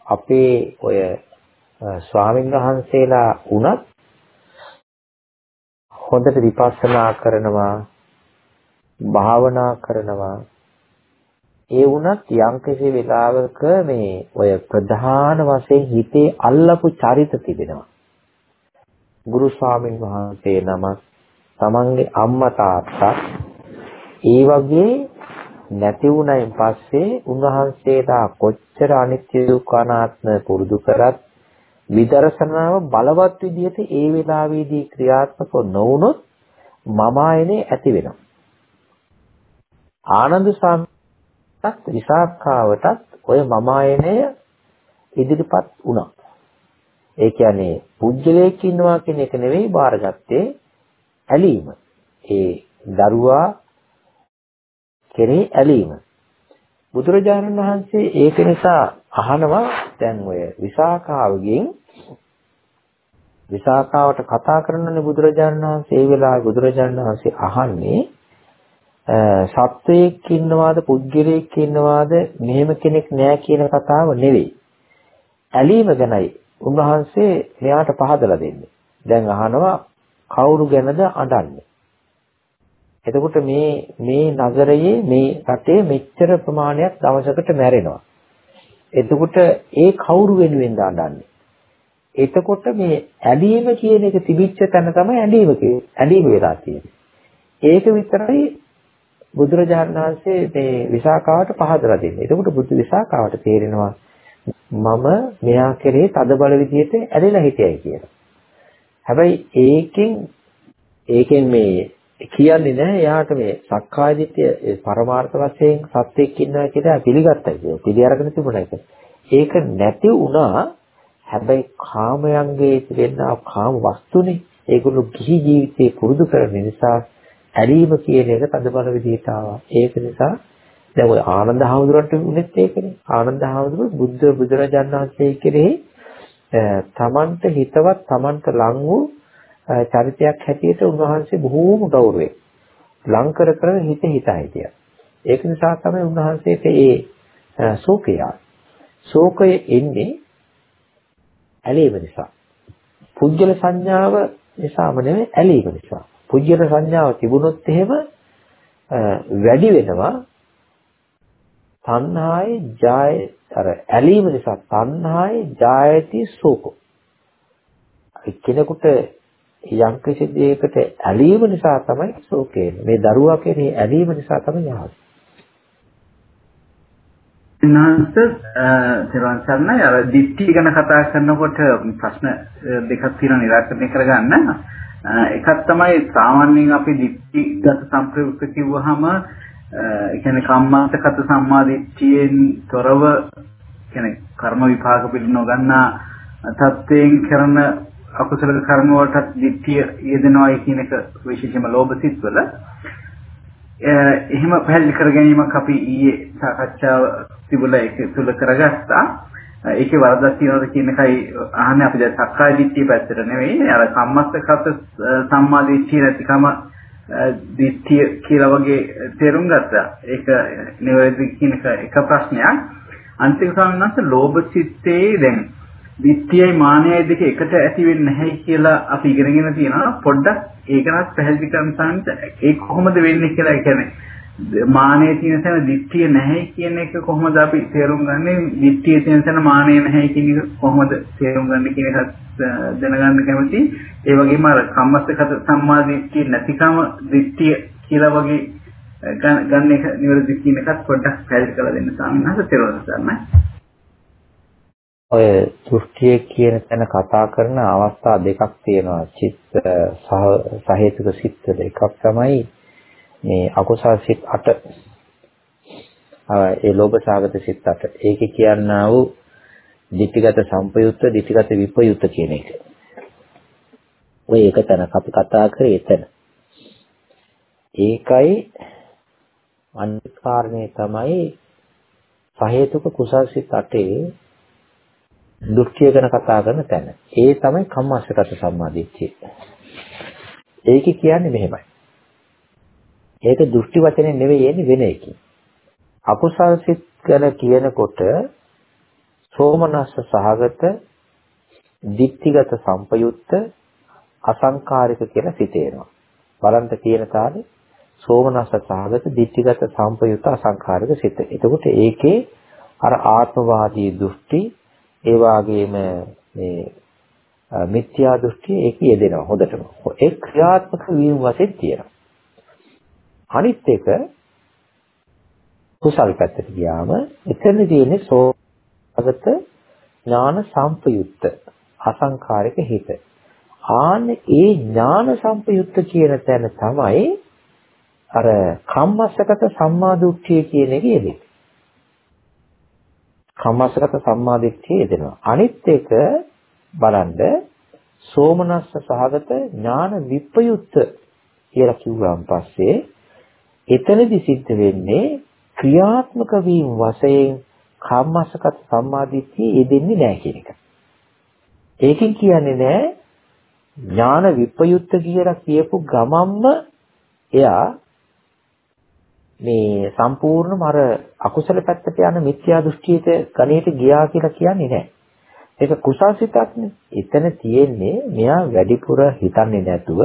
[SPEAKER 1] අපේ ඔය ස්වාමීන් වහන්සේලා වුණත් හොඳට විපස්සනා කරනවා භාවනා කරනවා. ඒ වුණත් යම්කිසි වෙලාවක මේ ඔය ප්‍රධාන වශයෙන් හිතේ අල්ලපු චරිත තිබෙනවා. ගුරු ස්වාමීන් වහන්සේ නමක් තමන්ගේ අම්මා තාත්තා ඒ වගේ නැති වුණයින් පස්සේ උන්වහන්සේලා කොච්චර අනිත්‍ය දුක්ඛ අනාත්ම පුරුදු කරත් විදර්ශනාව බලවත් විදිහට ඒ වෙලාවේදී ක්‍රියාත්මක නොවුනොත් මම ආයනේ ඇති වෙනවා. ආනන්ද සාමත් විසාඛාවටත් ඔය මම ආයනය ඉදිරිපත් වුණා. ඒ කියන්නේ පුජ්‍යලයක් ඉන්නවා කියන එක නෙවෙයි බාරගත්තේ ඇලීම. ඒ දරුවා කෙරෙහි ඇලීම. බුදුරජාණන් වහන්සේ ඒක නිසා අහනවා දැන් ඔය විසාකාවගෙන් විසාකාවට කතා කරනනේ බුදුරජාණන් වහන්සේ ඒ වෙලාවේ බුදුරජාණන් වහන්සේ අහන්නේ සත්වයෙක් ඉන්නවාද පුද්ගලයෙක් ඉන්නවාද මෙහෙම කෙනෙක් නෑ කියන කතාව නෙවෙයි. ඇලීම ගැනයි උන්වහන්සේ මෙයාට පහදලා දෙන්නේ. දැන් අහනවා කවුරු ගැනද අඬන්නේ? එතකොට මේ මේ නගරයේ මේ රටේ මෙච්චර ප්‍රමාණයක් දවසකට මැරෙනවා. එතකොට ඒ කවුරු වෙනුවෙන්ද අඬන්නේ? එතකොට මේ ඇලීම කියන එක තිබිච්ච තැන තමයි ඇලීම කියන්නේ. ඇලීම වෙලා තියෙන්නේ. ඒක විතරයි බුදුරජාණන් වහන්සේ මේ විසාකාවට පහදලා දෙන්නේ. එතකොට බුදු විසාකාවට තේරෙනවා මම මෙයා කෙරේ තද බල විදියට ඇලෙලා හිටියයි කියලා. හැබැයි ඒකෙන් ඒකෙන් මේ කියන්නේ නැහැ එයාට මේ සක්කාය දිට්ඨිය පරමාර්ථ වශයෙන් සත්‍යයක් ඉන්නවා කියලා පිළිගත්තා කියලා. පිළිඅරගෙන තිබුණා ඒක. ඒක නැති වුණා හැබැයි කාමයන්ගේ තිබෙනා කාම වස්තුනේ ඒගොල්ලෝ ගිහි ජීවිතේ පුරුදු කරන නිසා ඇලීම කියන එක තදබල විදිහට ආවා. ඒක නිසා දැන් ඔය ආනන්ද හාමුදුරන්ට උනේත් ඒකනේ. ආනන්ද හාමුදුරුවෝ බුද්ධ බුදුරජාණන් වහන්සේ කෙරෙහි තමන්ට හිතවත් තමන්ට ලං වූ චරිතයක් හැටියට උන්වහන්සේ බොහෝම ගෞරවයෙන් ලං කර කර හිත හිතා හිටියා. ඒක නිසා තමයි උන්වහන්සේට ඒ ශෝකය ශෝකය එන්නේ ඇලීම නිසා. පුජ්‍යල සංඥාව නිසාම නෙමෙයි ඇලීම නිසා. පුජ්‍යල සංඥාව තිබුණොත් එහෙම වැඩි වෙනවා තණ්හායි ජාය අර ඇලීම නිසා තණ්හායි ජායති සෝකෝ. කෙනෙකුට යම් කිසි දෙයකට ඇලීම නිසා තමයි ශෝකය මේ දරුවා කෙරේ ඇලීම නිසා තමයි යහපත්.
[SPEAKER 2] විනාශ සර්වන් සර්ණයි අර දිට්ඨි ගැන කතා කරනකොට ප්‍රශ්න දෙකක් තියෙනවා නිරාකරණය කරගන්න. එකක් තමයි සාමාන්‍යයෙන් අපි දිට්ඨිගත සම්ප්‍රයුක්ත කිව්වහම ඒ කියන්නේ කම්මාසගත සම්මාදිට්ඨියෙන් තොරව කියන්නේ කර්ම විපාක පිළි නොගන්නා තත්වයෙන් කරන අකුසල කර්ම වලට දිට්ඨිය යෙදෙනවායි කියන එක විශේෂයෙන්ම ලෝභ සිත්වල එහෙම පැහැදිලි කර ගැනීමක් අපි ඊයේ සාකච්ඡාව තිබුණා ඒක තුල කරගත්තා. ඒකේ වරදක් තියනවද කියන එකයි අහන්නේ අපි දැන් සක්කාය දිට්ඨිය පැත්තට නෙවෙයි අර සම්මස්තකත සම්මා දිට්ඨිය නැතිකම දිට්ඨිය කියලා වගේ තේරුම් ගත්තා. ඒක නිවැරදි කියන එක එක ප්‍රශ්නයක්. අන්තිම ස්වාමීන් වහන්සේ ලෝභ චිත්තේ දැන් දිට්ඨියයි මානයයි දෙක එකට ඇති වෙන්නේ නැහැ කියලා අපි ඉගෙනගෙන තියෙනවා. පොඩ්ඩක් ඒකනත් පැහැදිලි කරන්න සාන්ත ඒ කොහොමද වෙන්නේ කියලා ඒ කියන්නේ මානයේ තියෙන තැන දිට්ඨිය නැහැ කියන එක කොහොමද අපි තේරුම් ගන්නේ දිට්ඨිය තියෙන තැන මානය නැහැ කියන එක කොහොමද තේරුම් ගන්න කියන එක දැනගන්න කැමති ඒ වගේම අර කම්මස්සගත සම්මා දිට්ඨිය නැතිකම දිට්ඨිය කියලා වගේ ගන්න එක නිවැරදි කියන එකත් පොඩ්ඩක් පැහැදිලි කරලා දෙන්න ස්වාමීන් වහන්සේ තේරුම් ගන්න.
[SPEAKER 1] ඔය දෘෂ්ටිය කියන තැන කතා කරන අවස්ථා දෙකක් තියෙනවා චිත්ත සහ සහේතුක සිත් දෙකක් තමයි මේ අකුසල් සිත් 8 ඒ ලෝභ සාගත සිත් 8 ඒකේ කියන්නා වූ ditthිගත සම්පයුත්ත ditthිගත විපයුත්ත කියන එක. ඔය එක තැනක් අපි කතා කරේ එතන. ඒකයි අනිත් කාරණේ තමයි සහේතුක කුසල් සිත් 8 දෘෂ්ටිය ගැන කතා කරන තැන. ඒ තමයි කම්මාසගත සම්මාදිට්ඨිය. ඒකේ කියන්නේ මෙහෙමයි. ඒක දෘෂ්ටි වචනේ නෙවෙයි එන්නේ වෙන එකකින්. අකුසල් සිත් ගැන කියනකොට සෝමනස්ස සහගත දික්තිගත සම්පයුත්ත අසංකාරික කියලා සිතේනවා. බලන්න තියෙන තාලේ සෝමනස්ස සහගත දික්තිගත සම්පයුත්ත අසංකාරික සිත. එතකොට ඒකේ අර ආත්මවාදී දෘෂ්ටි ඒ වගේම මේ මිත්‍යා දෘෂ්ටි ඒක යෙදෙනවා හොඳටම. ඒ ක්‍රියාත්මක වීම වශයෙන් තියෙනවා. අනිත් එක කුසල් පැත්තට ගියාම එතන තියෙන්නේ සෝගත ඥාන සම්පයුක්ත අසංකාරික හිත. ආන්නේ ඒ ඥාන සම්පයුක්ත කියන තැන තමයි අර කම්මස්සගත සම්මාදිට්ඨිය කියන එක යෙදෙන්නේ. කම්මස්සගත සම්මාදිට්ඨිය යෙදෙනවා. අනිත් එක බලන්න සෝමනස්ස සහගත ඥාන විප්‍රයුක්ත කියලා කිව්වන් පස්සේ එතනදි සිද්ධ වෙන්නේ ක්‍රියාත්මක වීම වශයෙන් කම්මස්සගත සම්මාදිට්ඨිය යෙදෙන්නේ නැහැ කියන එක. ඒකෙන් කියන්නේ නෑ ඥාන විප්‍රයුක්ත කියලා කියපු ගමම්ම එයා මේ සම්පූර්ණම අර අකුසල පැත්තට යන මිත්‍යා දෘෂ්ටියට ගණේට ගියා කියලා කියන්නේ නැහැ. ඒක කුසල්සිතක්නේ. එතන තියෙන්නේ මෙයා වැඩිපුර හිතන්නේ නැතුව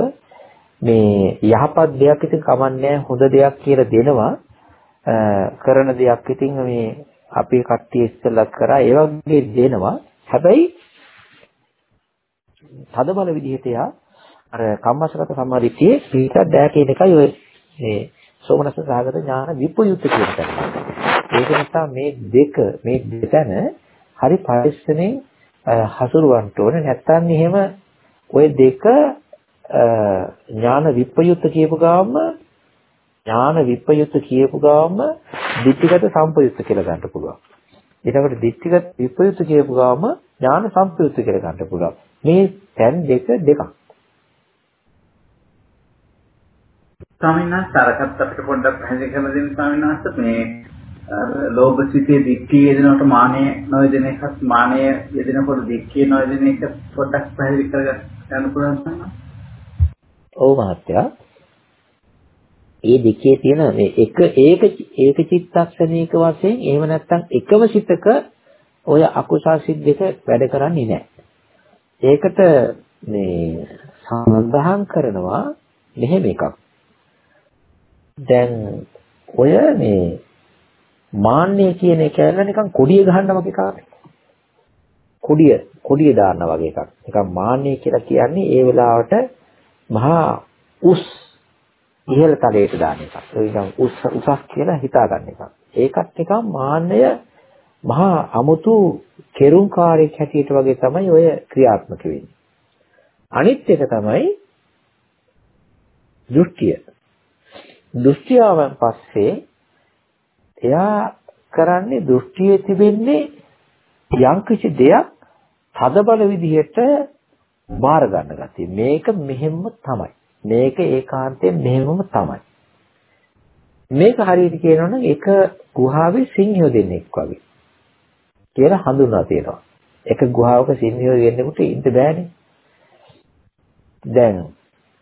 [SPEAKER 1] මේ යහපත් දෙයක් ඉතින් කමන්නේ හොඳ දෙයක් කියලා දෙනවා කරන දෙයක් ඉතින් මේ අපේ කට්ටිය ඉස්සෙල්ලා කරා ඒ වගේ දෙනවා හැබැයි තද බල විදිහට යා අර කම්මසගත සම්මාදිටියේ පිටක් දෑ කියන එකයි ඔය මේ සෝමනස්ස සාගත ඥාන විපයුත් කියන එක. ඒක නිසා මේ දෙක මේ දෙතන හරි පරිස්සමෙන් හසුරවන්න ඕනේ නැත්නම් එහෙම ওই දෙක ඥාන විප්‍රයුක්ත කියපු ගාම ඥාන විප්‍රයුක්ත කියපු ගාම ditthිගත සම්පයුක්ත කියලා ගන්න පුළුවන්. ඊටකට ditthිගත විප්‍රයුක්ත කියපු ගාම ඥාන සම්පයුක්ත කියලා ගන්න පුළුවන්. මේ තැන් දෙක දෙකක්.
[SPEAKER 2] ස්වාමීන් වහන්සේ අරකට අපිට පොඩ්ඩක් පැහැදිලි කරලා දෙන්න ස්වාමීන් වහන්සේ මේ ලෝභ සිතේ දික්ඛිය යෙදෙනකොට මානය නොයෙදෙන එකත් මානය යෙදෙනකොට දික්ඛිය නොයෙදෙන එක පොඩ්ඩක් පැහැදිලි කරගන්න පුළුවන් ස්වාමීන්
[SPEAKER 1] ඔව් මහත්තයා. ඒ දෙකේ තියෙන මේ එක ඒක ඒක චිත්තක්ෂණයක වශයෙන් එහෙම නැත්නම් එකම සිතක ඔය අකුසල් සිත් දෙක වැඩ කරන්නේ නැහැ. ඒකට මේ සඳහන් කරනවා මෙහෙම එකක්. දැන් ඔය මේ මාන්නය කියන එක ඇල්ල නිකන් කොඩිය ගහන්න වගේ එකක්. කොඩිය කොඩිය දාන්න වගේ එකක්. නිකන් මාන්නය කියලා කියන්නේ ඒ වෙලාවට මහා උස් ඉහළ තලයට දාන එකක්. ඒ නිකන් උස් උසස් කියලා හිතා ගන්න එකක්. ඒකත් නිකන් මාන්නය මහා අමුතු කෙරුම්කාරයෙක් හැටියට වගේ තමයි ඔය ක්‍රියාත්මක වෙන්නේ. අනිත් එක තමයි දෘෂ්ටිය. දෘෂ්ටියවන් පස්සේ එයා කරන්නේ දෘෂ්ටියේ තිබෙන්නේ යම්කිසි දෙයක් තදබල විදිහට බාර ගන්න ගතිය. මේක මෙහෙම්ම තමයි. මේක ඒකාන්තයෙන් මෙහෙමම තමයි. මේක හරියට කියනවනම් ඒක ගුහාවේ සිංහයෝ දෙන්නෙක් වගේ. කියලා හඳුන්වා තියෙනවා. එක ගුහාවක සිංහයෝ දෙන්නෙකුට ඉන්න බෑනේ. දැන්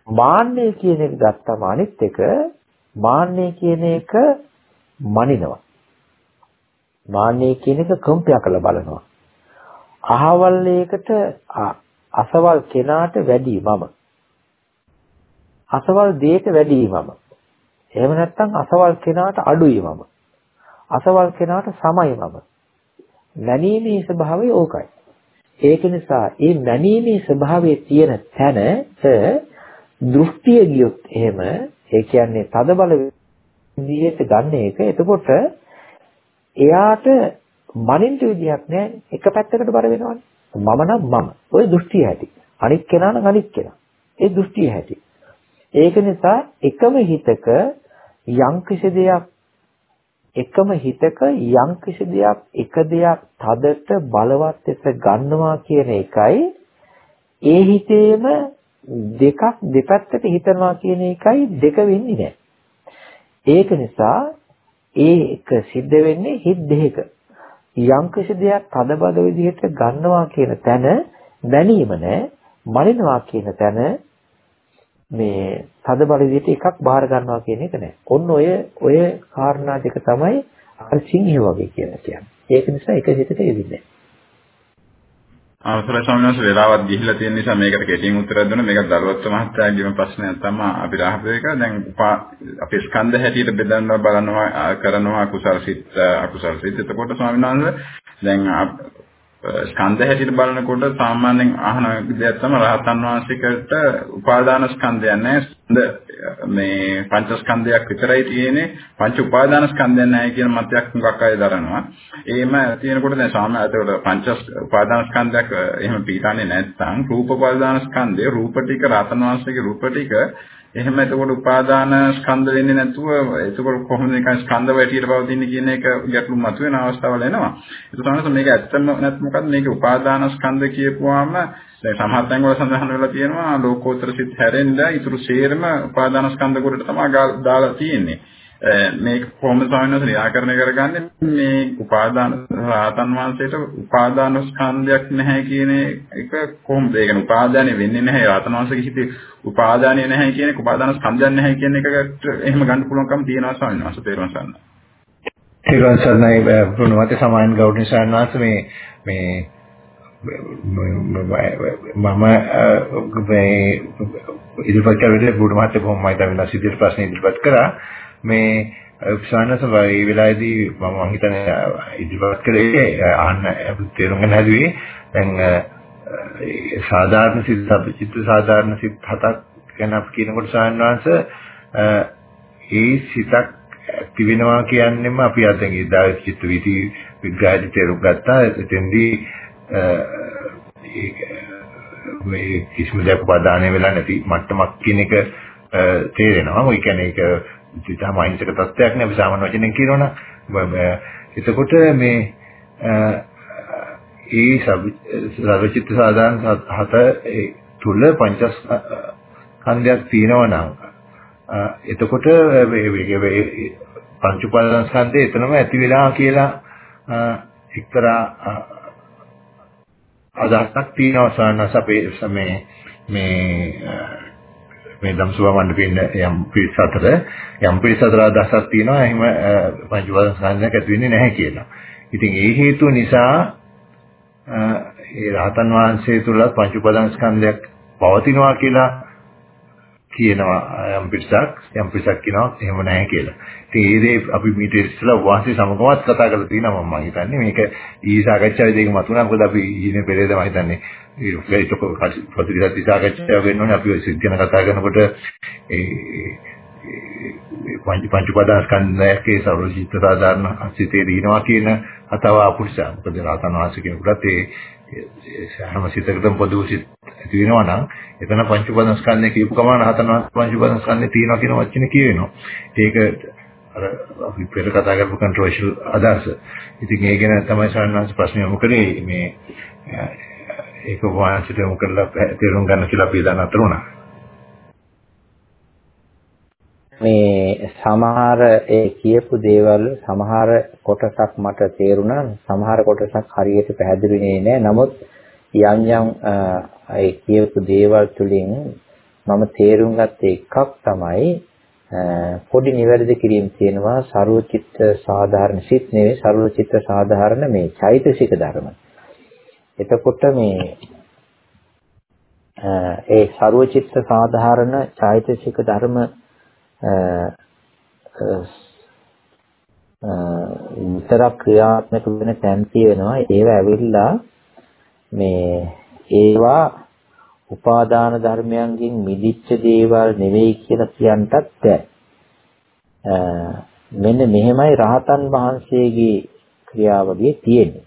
[SPEAKER 1] මාන්නය කියන එක ගත්තම අනිත් එක මාන්නය කියන එක මනිනවා. මාන්නය කියන එක කම්පියා කරලා බලනවා. අහවල් එකකට අසවල් කෙනාට වැඩි මම. අසවල් දෙයට වැඩි මම. එහෙම නැත්නම් අසවල් කෙනාට අඩුයි මම. අසවල් කෙනාට සමයි මම. මැනීමේ ස්වභාවය ඕකයි. ඒක නිසා මේ මැනීමේ ස්වභාවයේ තියෙන තැනට දෘෂ්ටිය ගියොත් එහෙම ඒ කියන්නේ තදබල විදිහට ගන්න එක. එතකොට එයාට මනින්න විදියක් නැහැ. එක පැත්තකට බර වෙනවනේ. මම නම් මම. ওই දෘෂ්ටිය ඇති. අනිත් කෙනා නම් අනිත් කෙනා. ඒ දෘෂ්ටිය ඇති. ඒක නිසා එකම හිතක යම් කිසි දෙයක් එකම හිතක යම් කිසි දෙයක් එක දෙයක් තදට බලවත් ලෙස ගන්නවා කියන එකයි ඒ හිතේම දෙකක් දෙපැත්තට හිතනවා කියන එකයි දෙක වෙන්නේ නැහැ. ඒක නිසා ඒක සිද්ධ වෙන්නේ හිත දෙක. යම් කිසි දෙයක් තදබද විදිහට ගන්නවා කියන තැන දැනීම නැහැ. මනිනවා කියන තැන මේ තදබල විදිහට එකක් බාර ගන්නවා කියන එක නෑ. ඔන්න ඔය ඔය කාරණා දෙක තමයි අර සිංහය වගේ කියලා කියන්නේ. ඒක නිසා එක හිතට යෙදින්නේ
[SPEAKER 5] අවසරයි ස්වාමීන් වහන්සේ වෙලාවක් ගිහිල්ලා තියෙන නිසා මේකට කෙටියෙන් උත්තරයක් දුන්නා. මේක දරුවත් මහත්තයාගේම ප්‍රශ්නයක් තමයි අපි රාහපු එක. දැන් අපි ස්කන්ධ හැටියට බෙදනවා බලනවා කරනවා අකුසල් සිත් අකුසල් සිත්. එතකොට ස්වාමීන් වහන්සේ දැන් ස්කන්ධ හැටියට බලනකොට සාමාන්‍යයෙන් අහන දෙයක් තමයි රහතන් වහන්සේකට උපාදාන ස්කන්ධයක් නැහැ. මේ පංචස්කන්ධයක් විතරයි තියෙන්නේ. පංච උපාදාන ස්කන්ධයක් නැහැ කියන මතයක් හුඟක් අය දරනවා. එහෙම තියෙනකොට දැන් සාමාන්‍යයෙන් පංච උපාදාන ස්කන්ධයක් එහෙම පිටන්නේ නැත්නම් රූප උපාදාන ස්කන්ධය රූප ටික රහතන් වහන්සේගේ රූප ටික එහෙම එතකොට උපාදාන ස්කන්ධ වෙන්නේ නැතුව එතකොට කොහොමද නිකන් ස්කන්ධ වැටියට පවතින්නේ කියන එක ගැටලු මතුවෙන අවස්ථාවල් එනවා. ඒක තමයි මේක ඇත්තම නැත් මොකද්ද මේක උපාදාන ස්කන්ධ කියපුවාම දැන් සමහර තැන්වල සඳහන් වෙලා තියෙනවා ලෝකෝත්තර සිත් හැරෙන්න ඊටු සේරම උපාදාන ස්කන්ධ කොටට තමයි දාලා තියෙන්නේ. මේක කොහොමද ස්වාමීන් වහන්සේ निराකරණය කරගන්නේ? මේ උපාදාන රාතන් වහන්සේට උපාදාන ස්කන්ධයක් නැහැ කියන එක කොහොමද? ඒ කියන්නේ උපාදානෙ වෙන්නේ නැහැ. රාතන් වහන්සේගේ හිතේ උපාදානෙ නැහැ කියන එක උපාදාන ස්කන්ධයක් නැහැ කියන එකට එහෙම ගන්න පුළුවන්කම තියෙනවා ස්වාමීන් වහන්සේ. තේරුම් ගන්න.
[SPEAKER 6] තේරුම් ගන්නයි පුණුවත සමාන ගෞරවනීය ස්වාමීන් වහන්සේ මේ මේ මම මේ ඉදිරිපත් කරලා බුදු මහත්තයා කොහොමද වෙලා සිද්ධ ප්‍රශ්න ඉදිරිපත් කරා. මේ ස්වාමීන් වහන්සේ වෙලාවේදී මම හිතන්නේ ඉදිරිපත් කළේ අහන්න තේරුම් ගන්න හැදුවේ දැන් සාධාරණ සිත් සබ්චිත්ත සාධාරණ සිත් හතක් ගැන අපි කියනකොට ස්වාමීන් වහන්සේ ඒ සිතක් තිබෙනවා කියන්නේම අපි අද දැන් ඉදා චිත්ත වීති විග්‍රහය තේරුම් ගත්තා එතෙන්දී මේ කිසිම දෙයක් උපාදානය වෙලා නැති මට්ටමක් කියන එක තේරෙනවා. ඒ කියන්නේ ඒක ඉතාම අහිංසක තත්ත්වයක් නේ අපි සාමාන්‍ය වචනෙන් කියනවනම්. එතකොට මේ ඒ සර්වචිත්ත සාධාරණ හත තුල පංචස්කන්ධයක් තියෙනවා නම් එතකොට පංච උපාදානස්කන්ධය එතනම ඇති වෙලා කියලා එක්තරා අදහසක් තියෙනවා. සානස අපේ මේ මේ මේ ධම්සුවා මණ්ඩපේ යම් පිරිස අතර යම් පිරිස අතර අදහසක් තියෙනවා එහෙම පංචවද සංඥාවක් ඇති වෙන්නේ නැහැ කියලා. ඉතින් ඒ හේතුව නිසා ඒ රහතන් වහන්සේ තුල පංච උපාදානස්කන්ධයක් පවතිනවා කියලා කියනවා යම් පිටසක් යම් පිටසක් කියනවා එහෙම නැහැ කියලා. ඉතින් ඒ දේ අපි මීට ඉස්සෙල්ලා වාසි සමගමත් කතා කරලා තියෙනවා මම හිතන්නේ මේක ඊ සාකච්ඡාවේ දෙක මතුණා මොකද අපි ඊනේ පෙරේද මම හිතන්නේ ඒක ප්‍රතිවිරුද්ධ සාකච්ඡාව වෙන්න ඕනේ. අපි සිද්ධියන කතා කරනකොට ඒ පංච පංච පදාස්කන්ධයේ සර්වජිත සාධාරණ අසිතේ දිනවා කියන අතව අපුරුෂා මොකද රහතන් වහන්සේ කෙනෙකුට ඒ හැම සිතකටම පොදු සිත් ඇති වෙනවා නම් එතන පංච උපාදානස්කන්ධය කියපු ගමන් රහතන් වහන්සේ පංච උපාදානස්කන්ධය තියෙනවා කියන වචනේ කියවෙනවා. ඒක අර අපි පෙර කතා කරපු කන්ට්‍රෝවර්ෂල් අදහස. ඉතින් ඒ ගැන තමයි සාරණාංශ ප්‍රශ්න යොමු කරේ. මේ ඒක වාචිත යොමු කරලා තේරුම් ගන්න කියලා අපි දන්න අතර උනා.
[SPEAKER 1] මේ සමහර ඒ කියපු දේවල් සමහර කොටසක් මට තේරුණා සමහර කොටසක් හරියට පැහැදිලි වෙන්නේ නැහැ. නමුත් යම් යම් ඒ කියපු දේවල් තුලින් මම තේරුම් ගත්ත එකක් තමයි පොඩි නිවැරදි කිරීම තියෙනවා ਸਰවචිත්ත සාධාරණ සිත් නෙවෙයි ਸਰවචිත්ත සාධාරණ මේ චෛතසික ධර්මයි. එතකොට මේ ඒ ਸਰවචිත්ත සාධාරණ චෛතසික ධර්ම විතරක් ක්‍රියාත්මක වෙන තැන් තියෙනවා ඒව ඇවිල්ලා මේ ඒවා උපාදාන ධර්මයන්ගෙන් මිදිච්ච දේවල් නෙවෙයි කියලා කියන්නටත් බෑ. මෙන්න මෙහෙමයි රහතන් වහන්සේගේ ක්‍රියාවලිය තියෙන්නේ.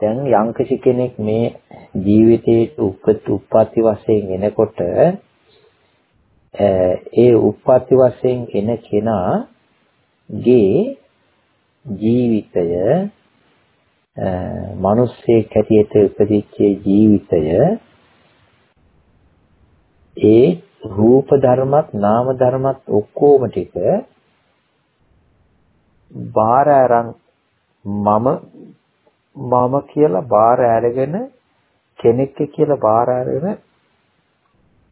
[SPEAKER 1] දැන් යම්කිසි කෙනෙක් මේ ජීවිතයේ උපත් උප්පත්ති වශයෙන් එනකොට ඒ උප්පත්ති වශයෙන් එන කෙනාගේ ජීවිතය මිනිස්සෙක් හැටියට උපදිච්ච ජීවිතය ඒ රූප ධර්මත් නාම ධර්මත් ඔක්කොම ටික බාර අරන් මම මම කියලා බාර අරගෙන කෙනෙක් කියලා බාර අරගෙන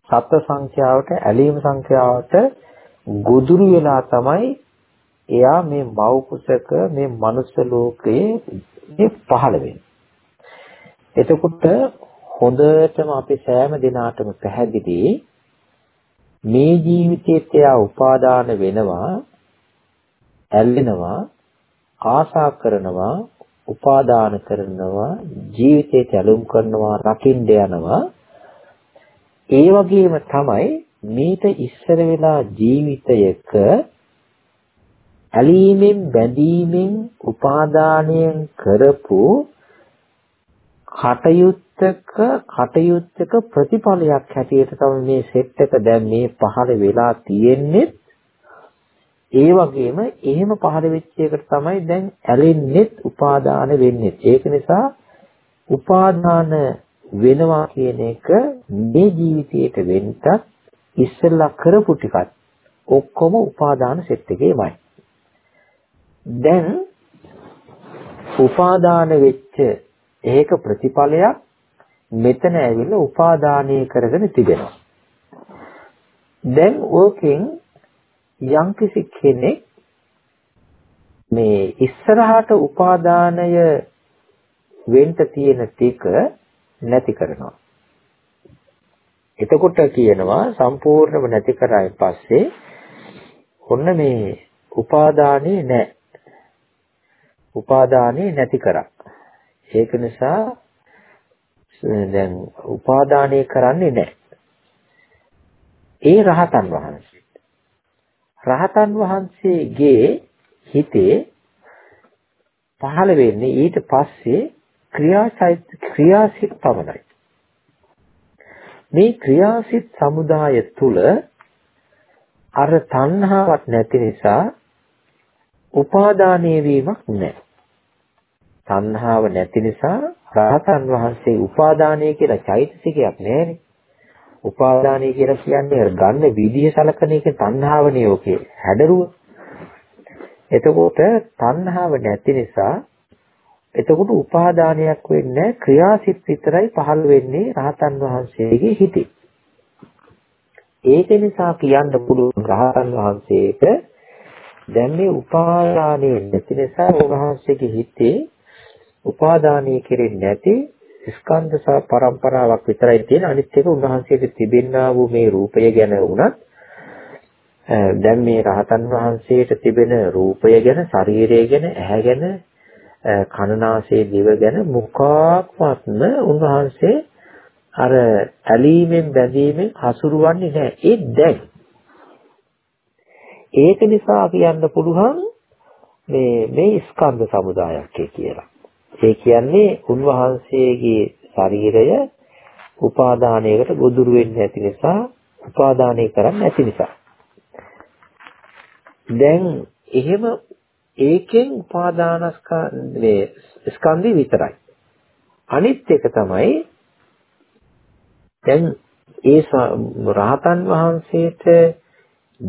[SPEAKER 1] සත්ත්ව සංඛ්‍යාවට ඇලීම සංඛ්‍යාවට ගොදුරු වෙලා තමයි එයා මේ මව් කුසක මේ මනුස්ස ලෝකයේ මේ පහළ වෙන්නේ. එතකොට හොඳටම අපි සෑම දිනාටම පැහැදිලි මේ ජීවිතයේත් එයා උපාදාන වෙනවා ඇල්ලෙනවා ආශා කරනවා උපාදාන කරනවා ජීවිතයට ඇලුම් කරනවා රකින්න යනවා. ඒ වගේම තමයි මේට ඉස්සර වෙලා ජීවිතයක ඇලීමෙන් බැඳීමෙන් උපාදානයෙන් කරපු කටයුත්තක කටයුත්තක ප්‍රතිඵලයක් හැටියට තමයි මේ සෙට් එක දැන් මේ පහළ වෙලා තියෙන්නේ. ඒ වගේම එහෙම පහළ වෙච්ච එකට තමයි දැන් ඇලෙන්නෙත් උපාදාන වෙන්නේ ඒක නිසා උපාදාන වෙනවා කියන එක මේ ජීවිතයට වෙන්නත් ඉස්සෙල්ලා කරපු ටිකත් ඔක්කොම උපාදාන සෙට් එකේමයි දැන් උපාදාන වෙච්ච ඒක ප්‍රතිඵලයක් මෙතන ඇවිල්ලා උපාදානය කරගෙන තිබෙනවා. දැන් ඕකෙන් යම්කිසි කෙනෙක් මේ ඉස්සරහට උපාදානය වෙන්න තියෙන ටික නැති කරනවා. එතකොට කියනවා සම්පූර්ණව නැති කරායින් පස්සේ ඔන්න මේ උපාදානේ නැහැ. උපාදානේ නැති කරා. ඒක නිසා දැන් උපාදානය කරන්නේ නැහැ. ඒ රහතන් වහන්සේ. රහතන් වහන්සේගේ හිතේ පහළ වෙන්නේ ඊට පස්සේ ක්‍රියාසිත ක්‍රියාසිත පමණයි. මේ ක්‍රියාසිත සමුදාය තුල අර තණ්හාවක් නැති නිසා උපාදානීය වීමක් නැහැ. තණ්හාව නැති නිසා රහතන් වහන්සේ උපාදානය කියලා චෛතසිකයක් නැහැනේ. උපාදානය කියලා කියන්නේ ගන්න විදිය සලකන එක තණ්හාවනේ ඔකේ හැඩරුව. එතකොට තණ්හාව නැති නිසා එතකොට උපාදානයක් වෙන්නේ ක්‍රියාසිත විතරයි පහළ වෙන්නේ රහතන් වහන්සේගේ හිතේ. ඒක නිසා කියන්න පුළුවන් රහතන් වහන්සේට දැන් මේ උපාදානයේ නැති නිසා උන්වහන්සේගේ හිතේ උපාදානීය කෙරෙන්නේ නැති ස්කන්ධ සහ පරම්පරාවක් විතරයි තියෙන. අනිත් එක උන්වහන්සේට තිබෙන්නා වූ මේ රූපය ගැන වුණත් දැන් මේ රහතන් වහන්සේට තිබෙන රූපය ගැන ශරීරය ගැන ඇහැ ගැන කනනාසය දිව ගැන මුඛාත්මත්ම උන්වහන්සේ අර ඇලීමෙන් බැඳීමෙන් හසුරුවන්නේ නැහැ. ඒ දැන්. ඒක නිසා කියන්න පුළුවන් මේ මේ ස්කන්ධ සමුදායක් කියලා. ඒ කියන්නේ උන්වහන්සේගේ ශරීරය උපාදානයකට ගොදුරු වෙන්නේ නැති නිසා උපාදානය කරන්නේ නැති නිසා. දැන් එහෙම ඒකෙන් උපාදානස්කන්ධේ ස්කන්ධය විතරයි. අනිත් එක තමයි දැන් ඒ රහතන් වහන්සේට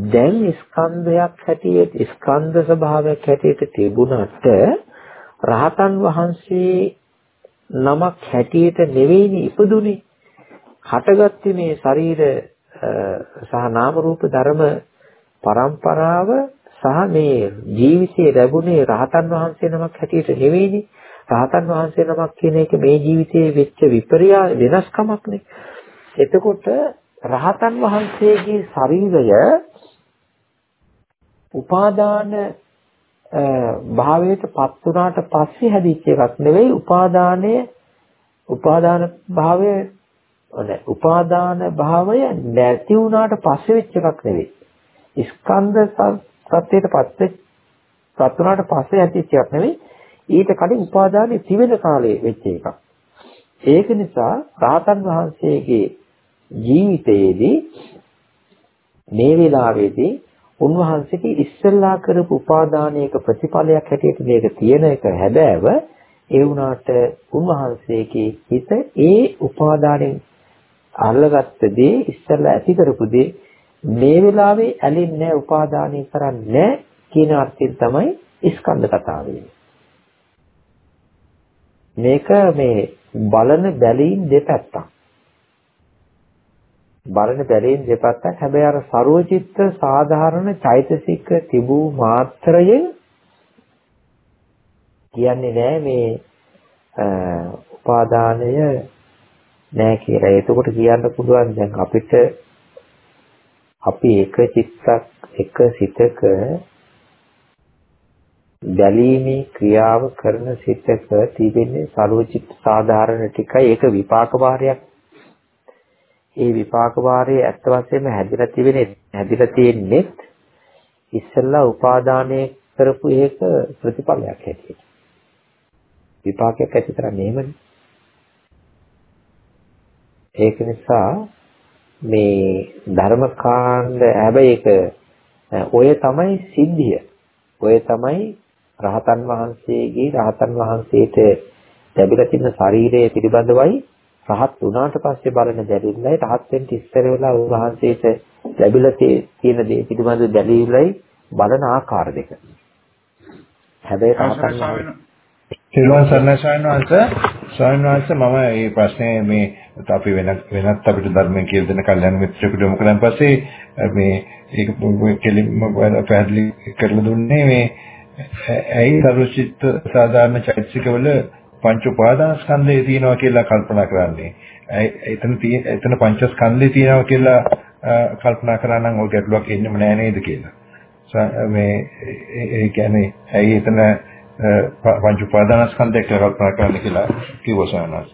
[SPEAKER 1] දැන් ස්කන්ධයක් හැටියට ස්කන්ධ ස්වභාවයක් හැටියට තිබුණාට රහතන් වහන්සේ නමක් හැටියට නෙවෙයිනි ඉපදුනේ. හටගත්තේ මේ ශරීර සහ නාම රූප ධර්ම પરම්පරාව සහ මේ ජීවිතයේ ලැබුණේ රහතන් වහන්සේ නමක් හැටියට නෙවෙයිනි. රහතන් වහන්සේ නමක් කියන එක මේ ජීවිතයේ වෙච්ච විපර්යා වෙනස්කමක්නේ. එතකොට රහතන් වහන්සේගේ ශරීරය උපාදාන භාවයට පත් වුණාට පස්සේ හැදිච්ච එකක් නෙවෙයි උපාදානය. උපාදාන භාවය නැහැ උපාදාන භාවය නැති වුණාට පස්සේ වෙච්ච එකක් නෙවෙයි. ස්කන්ධ සත්‍යයට පත් පත් වුණාට පස්සේ හැදිච්ච එකක් නෙවෙයි. ඊට කලින් උපාදානෙ තිබෙන කාලේ වෙච්ච එකක්. ඒක නිසා රාතන් වහන්සේගේ ජීවිතයේදී මේ වෙලාවේදී උන්වහන්සේට ඉස්සෙල්ලා කරපු උපාදානයක ප්‍රතිඵලයක් හැටියට මේක තියෙන එක හැබෑව ඒ වුණාට උන්වහන්සේගේ හිත ඒ උපාදානෙන් අල්ලගත්ත දේ ඉස්සෙල්ලා ඇති කරපු දේ මේ වෙලාවේ ඇලෙන්නේ උපාදානය කරන්නේ කියන අර්ථයෙන් තමයි ස්කන්ධ කතාව මේක මේ බලන බැලීම් දෙපැත්තක්. බරණ බැලෙන් දෙපැත්තක්. හැබැයි අර ਸਰවචිත්ත සාධාරණ චෛතසික තිබූ මාත්‍රයෙන් කියන්නේ නෑ මේ උපාදානය නෑ කියලා. එතකොට කියන්න පුළුවන් දැන් අපිට අපි එක චිත්තක් එක සිතක බැලීමේ ක්‍රියාව කරන සිතක තිබෙන ਸਰවචිත්ත සාධාරණ ටිකයි. ඒක විපාක භාරයක්. ඒ විපාක වාරයේ ඇත්ත වශයෙන්ම හැදිලා තිබෙන්නේ හැදිලා තියෙන්නේ ඉස්සෙල්ලා උපාදානය කරපු ඒක ප්‍රතිඵලයක් හැටියට. විපාකයක් ඇති කරන්නේ එහෙමනේ. ඒක නිසා මේ ධර්මකාණ්ඩ හැබැයි ඒක ඔය තමයි සිද්ධිය. ඔය තමයි රහතන් වහන්සේගේ රහතන් වහන්සේට ලැබිලා තියෙන ශරීරය පිළිබඳවයි රහත් වුණාට පස්සේ බලන දැරිල්ලයි රහත් වෙන්න ඉස්සර වෙලා උන්වහන්සේට ලැබිලා තියෙන දේ පිළිබඳ දැරීලයි බලන ආකාර දෙක. හැබැයි රහතන්
[SPEAKER 6] තිරුවන් සරණයි ස්වාමීන් වහන්සේ ස්වාමීන් වහන්සේ මම මේ ප්‍රශ්නේ මේ අපි වෙන වෙනත් අපිට ධර්මයෙන් කියලා දෙන කල්යනා මිත්‍රෙකුට යොමු කරන් පස්සේ මේ ඒක කෙලින්ම පැහැදිලි කරලා දුන්නේ මේ ඇයි සරුචිත්ත සාධාරණ චෛතසිකවල පංච උපාදානස්කන්ධය තියෙනවා කියලා කල්පනා කරන්නේ. එතන එතන පංචස්කන්ධය තියෙනවා කියලා කල්පනා කරා නම් ওই ගැටලුවක් එන්නේම නෑ නේද කියලා. මේ ඒ කියන්නේ ඇයි එතන පංච උපාදානස්කන්ධය කියලා කල්පනා කරන්නේ කියලා කිව්වසනස්.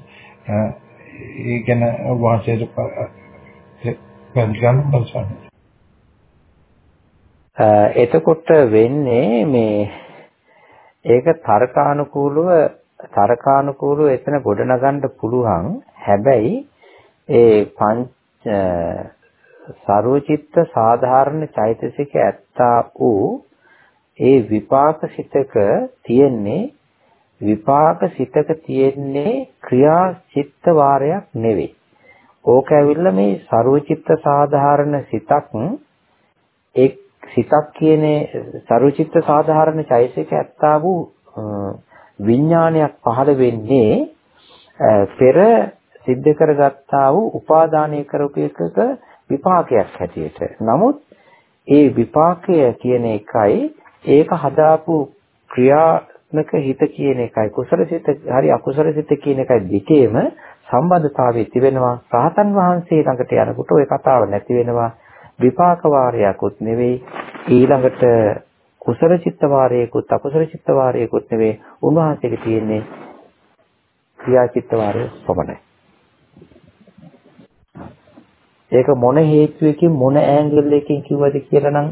[SPEAKER 6] ඒ කියන්නේ වාසයට පැහැදිලි බලසන්න.
[SPEAKER 1] එතකොට වෙන්නේ මේ ඒක තර්කානුකූලව තරකානුකූලව එතන ගොඩනගන්න පුළුවන්. හැබැයි ඒ පංච සරෝචිත්ත සාධාරණ චෛතසික ඇත්තා වූ ඒ විපාක සිතක තියෙන්නේ විපාක සිතක තියෙන්නේ ක්‍රියා චිත්ත වාරයක් නෙවෙයි. ඕක ඇවිල්ලා මේ සරෝචිත්ත සාධාරණ සිතක් එක් සිතක් කියන්නේ සරෝචිත්ත සාධාරණ චෛතසික ඇත්තා වූ විඥානයක් පහළ වෙන්නේ පෙර සිද්ධ කරගත්තා වූ උපාදානය කරපු එකක විපාකයක් හැටියට. නමුත් ඒ විපාකය කියන එකයි ඒක හදාපු ක්‍රියා ධනාත්මක හිත කියන එකයි කුසල සිත හරි අකුසල සිත කියන එකයි දෙකේම සම්බන්ධතාවය තිබෙනවා. රහතන් වහන්සේ ළඟට යනකොට ওই කතාව නැති වෙනවා. විපාක වාරයක්වත් නෙවෙයි ඊළඟට කුසල චිත්ත වාරයකුත් අකුසල චිත්ත වාරයකුත් නෙවෙයි උන්වහන්සේගේ තියෙන්නේ ක්‍රියා චිත්ත වාරය පමණයි. ඒක මොන හේතුවකින් මොන ඇන්ගල් එකකින් කිව්වද කියලා නම්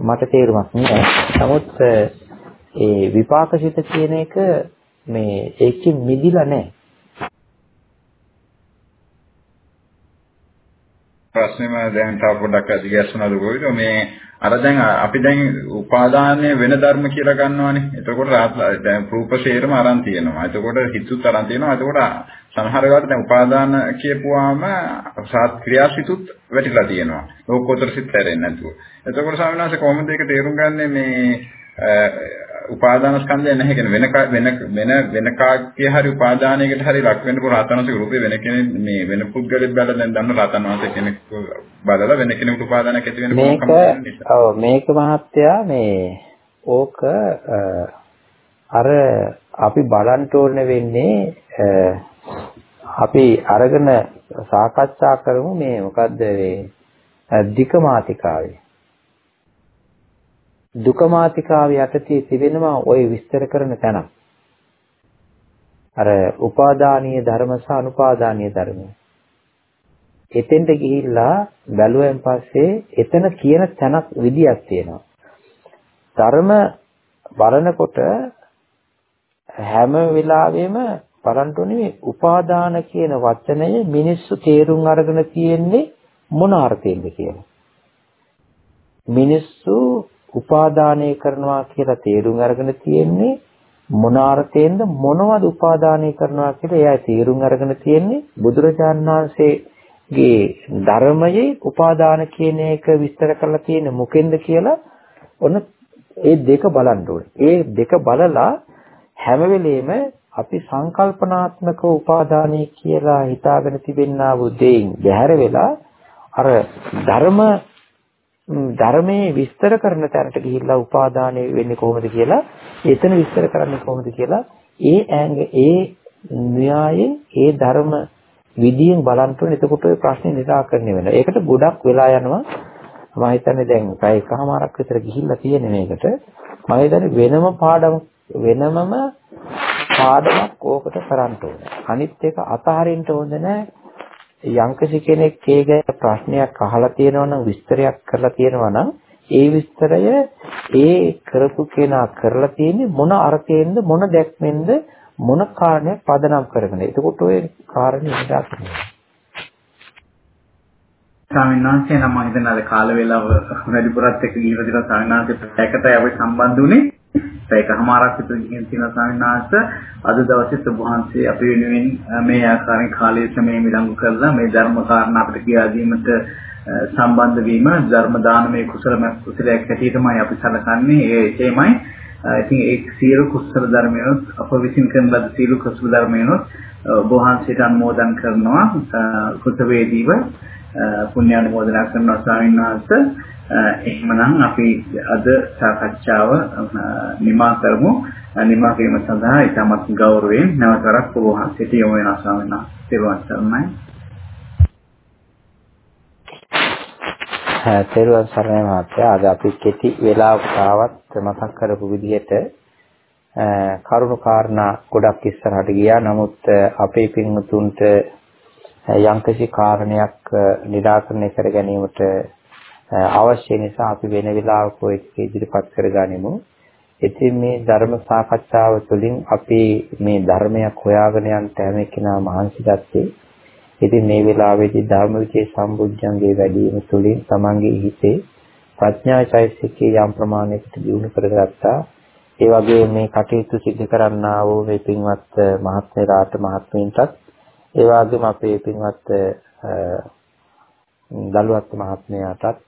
[SPEAKER 1] මට තේරුමක් නෑ. නමුත් ඒ විපාකසිත කියන එක මේ ඒකෙන් මිදිලා නෑ.
[SPEAKER 5] ප්‍රශ්නේම දැන් තව පොඩ්ඩක් අධිගැස්සුණාද කොයිද මේ අර දැන් අපි දැන් උපාදානයේ වෙන ධර්ම කියලා ගන්නවානේ. එතකොට දැන් රූපශේරම අරන් තියෙනවා. එතකොට හිතුත් අරන් තියෙනවා. එතකොට සමහර වෙලාවට දැන් උපාදාන කියපුවාම සාත් ක්‍රියාසිතුත් වැටිලා තියෙනවා. ලෝකෝත්තර සිත් හැරෙන්නේ නැතුව. එතකොට ස්වාමීන් වහන්සේ කොහොමද ඒක තේරුම් ගන්නේ මේ උපාදාන ස්කන්ධය නැහැ කියන වෙන වෙන වෙන වෙන කාක්කේ හරි උපාදානයකට හරි ලක් වෙන්න පුළුවන් රතනසික රූපේ වෙන කෙනෙක් මේ වෙන පුද්ගලෙක් බැලලා දැන් දන්න රතන වාසේ කෙනෙක් බලලා වෙන කෙනෙකුට උපාදානයක් ඇති වෙන
[SPEAKER 1] මේක ඔව් මේක මහත්තයා මේ ඕක අර අපි බලන්න ඕනේ වෙන්නේ අපි අරගෙන සාකච්ඡා කරමු මේ මොකද්ද මේ ධිකමාතිකාවේ දුකමාතිකාව යටතේ තිබෙනවා ওই විස්තර කරන තැන. අර උපාදානීය ධර්ම සහ අනුපාදානීය ධර්ම. එතෙන්ට ගිහිල්ලා බැලුවෙන් පස්සේ එතන කියන තැනක් විදියක් තියෙනවා. ධර්ම බලනකොට හැම වෙලාවෙම බලන්න ඕනේ උපාදාන කියන වචනය මිනිස්සු තේරුම් අරගෙන තියෙන්නේ මොන අර්ථයෙන්ද කියලා. මිනිස්සු උපාදානය කරනවා කියලා තේරුම් අරගෙන තියෙන්නේ මොන අර්ථයෙන්ද මොනවද උපාදානය කරනවා කියලා එයා තේරුම් අරගෙන තියෙන්නේ බුදුරජාණන් වහන්සේගේ ධර්මයේ උපාදාන කියන එක විස්තර කරලා තියෙන්නේ මොකෙන්ද කියලා ඔන්න ඒ දෙක බලන්න ඕනේ. ඒ දෙක බලලා හැම වෙලෙම අපි සංකල්පනාත්මක උපාදානය කියලා හිතාගෙන තිබෙනා වූ දෙයින් බැහැර වෙලා අර ධර්ම ධර්මයේ විස්තර කරන තැනට ගිහිල්ලා උපාදානය වෙන්නේ කොහොමද කියලා එතන විස්තර කරන්නේ කොහොමද කියලා ඒ ඈඟ ඒ න්‍යායෙන් ඒ ධර්ම විදියෙන් බලන්න ඕනේ එතකොට ඔය ප්‍රශ්නේ නිරාකරණය වෙනවා. ඒකට ගොඩක් වෙලා යනවා. මම හිතන්නේ දැන් පැය එකමාරක් විතර ගිහිල්ලා තියෙන මේකට. මම හිතන්නේ වෙනම පාඩම් වෙනමම පාඩමක් ඕකට කරන්න ඕනේ. අනිත් එක අතහරින්න ඕනේ නැහැ. යම්කිසි කෙනෙක් ඒ ගැන ප්‍රශ්නයක් අහලා තියෙනවා නම් විස්තරයක් කරලා තියෙනවා නම් ඒ විස්තරය ඒ කරපු කෙනා කරලා තියෙන්නේ මොන අර්ථයෙන්ද මොන දැක්මෙන්ද මොන කාරණයක් පදනම් කරගෙන. එතකොට ඔය කාරණේ හිතා ගන්නවා.
[SPEAKER 2] ස්වාමීන් වහන්සේ නම් මම හිතන්නේ අද කාල වේලාව වැඩිපුරත් එක්ක ගිහින් දින ස්වාමීන් වහන්සේ පැයකටයි අපි සම්බන්ධ වුණේ. පැයකමාරක් විතර ගිහින් තියෙන ස්වාමීන් වහන්සේ අද දවසේ ඔබ වහන්සේ අපි වෙනුවෙන් මේ ආකාරයෙන් කාලයේ සමය මිලංගු කරලා මේ ධර්ම කාරණා අපිට කියා දීමට සම්බන්ධ වීම ධර්ම දානමය කුසලම කුසලයක් හැටියටමයි අපි සැලකන්නේ ඒ ඒමයි ඉතින් ඒ සියලු කුසල ධර්මයන්ොත් අප විසින් කරන ලද සියලු කුසල ධර්මයන්ොත් ඔබ වහන්සේට අනුමෝදන් කරනවා කුසවේදීව පුණ්‍ය අනුමෝදනා කරනවා ස්වාමීන් වහන්සේ එහෙමනම් අපි අද සාකච්ඡාව නිමා කරමු. නිමා කිරීම සඳහා ඉතාමත් ගෞරවයෙන් නැවතරක් ඔබ වහන්සේට යොමු වෙනවා ස්වාමීන් වහන්සේ.
[SPEAKER 1] තෙරුවන් සරණයි මහත්තයා අද අපි කෙටි වෙලාවකට ආවත් මතක් කරපු විදිහට කරුණු කාරණා ගොඩක් ඉස්සරහට ගියා නමුත් අපේ පින්වතුන්ට යම්කිසි කාරණයක් निराකරණය කර ගැනීමට අවශ්‍ය නිසා අපි වෙන වෙලාවක ඔය ටික ඉදිරිපත් කරගනිමු. ඉතින් මේ ධර්ම සාකච්ඡාව තුළින් අපි මේ ධර්මයක් හොයාගෙන යන්න හැම කෙනා මහන්සි ගත්තේ. ඉතින් මේ වෙලාවේදී ධර්ම විචේ සම්බුද්ධංගේ වැඩි වීම තුළින් තමන්ගේ හිතේ ප්‍රඥා චෛතසිකයේ යම් ප්‍රමාණයකට දියුණු කරගත්තා. ඒ වගේ මේ කටයුතු සිදු කරන්නා වූ මේ පින්වත් මහත්මයාට මහත්මීන්ටත් ඒ වගේම අපේ පින්වත් දලුවත් මහත්මයාටත්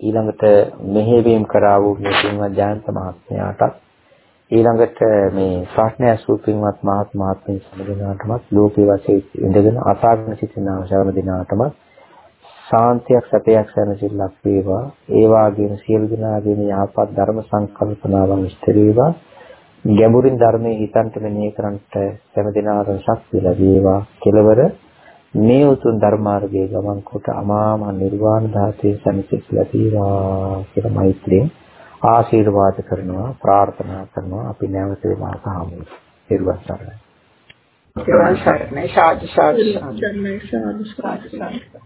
[SPEAKER 1] ඊළඟට මෙහෙවීම් කරා වූ මේ පින්වත් ජයන්ත මහත්මයාටත් ඊළඟට මේ ප්‍රශ්න ඇසූ පින්වත් මහත් මහත්මිය සමගිනාටමත් ලෝකේ වශයෙන් ඉඳගෙන අසාගෙන සිටින ශරණ දිනාටමත් සාන්තියක් සැපයක් සැනසෙල්ලක් වේවා. ඒ වාගේම සියලු දෙනාගේම යහපත් ධර්ම සංකල්පනාවන් ඉෂ්ට වේවා. ගැඹුරින් ධර්මයේ හිතන්ට මෙනෙහි කරන්ට හැම දිනාටම ශක්තිය ලැබේවා. කෙලවර මේ උතුම් ධර්මාර්ගයේ ගමන් කොට අමාම නිර්වාණ ධාතයේ සැනසෙත් ලැබේවා කියලා මෛත්‍රියෙන් ආශිර්වාද කරනවා ප්‍රාර්ථනා කරනවා අපි නැවත වෙනවා සාමු. ඊර්වත් සරණයි.
[SPEAKER 3] සාදු සාදු සාදු සාදු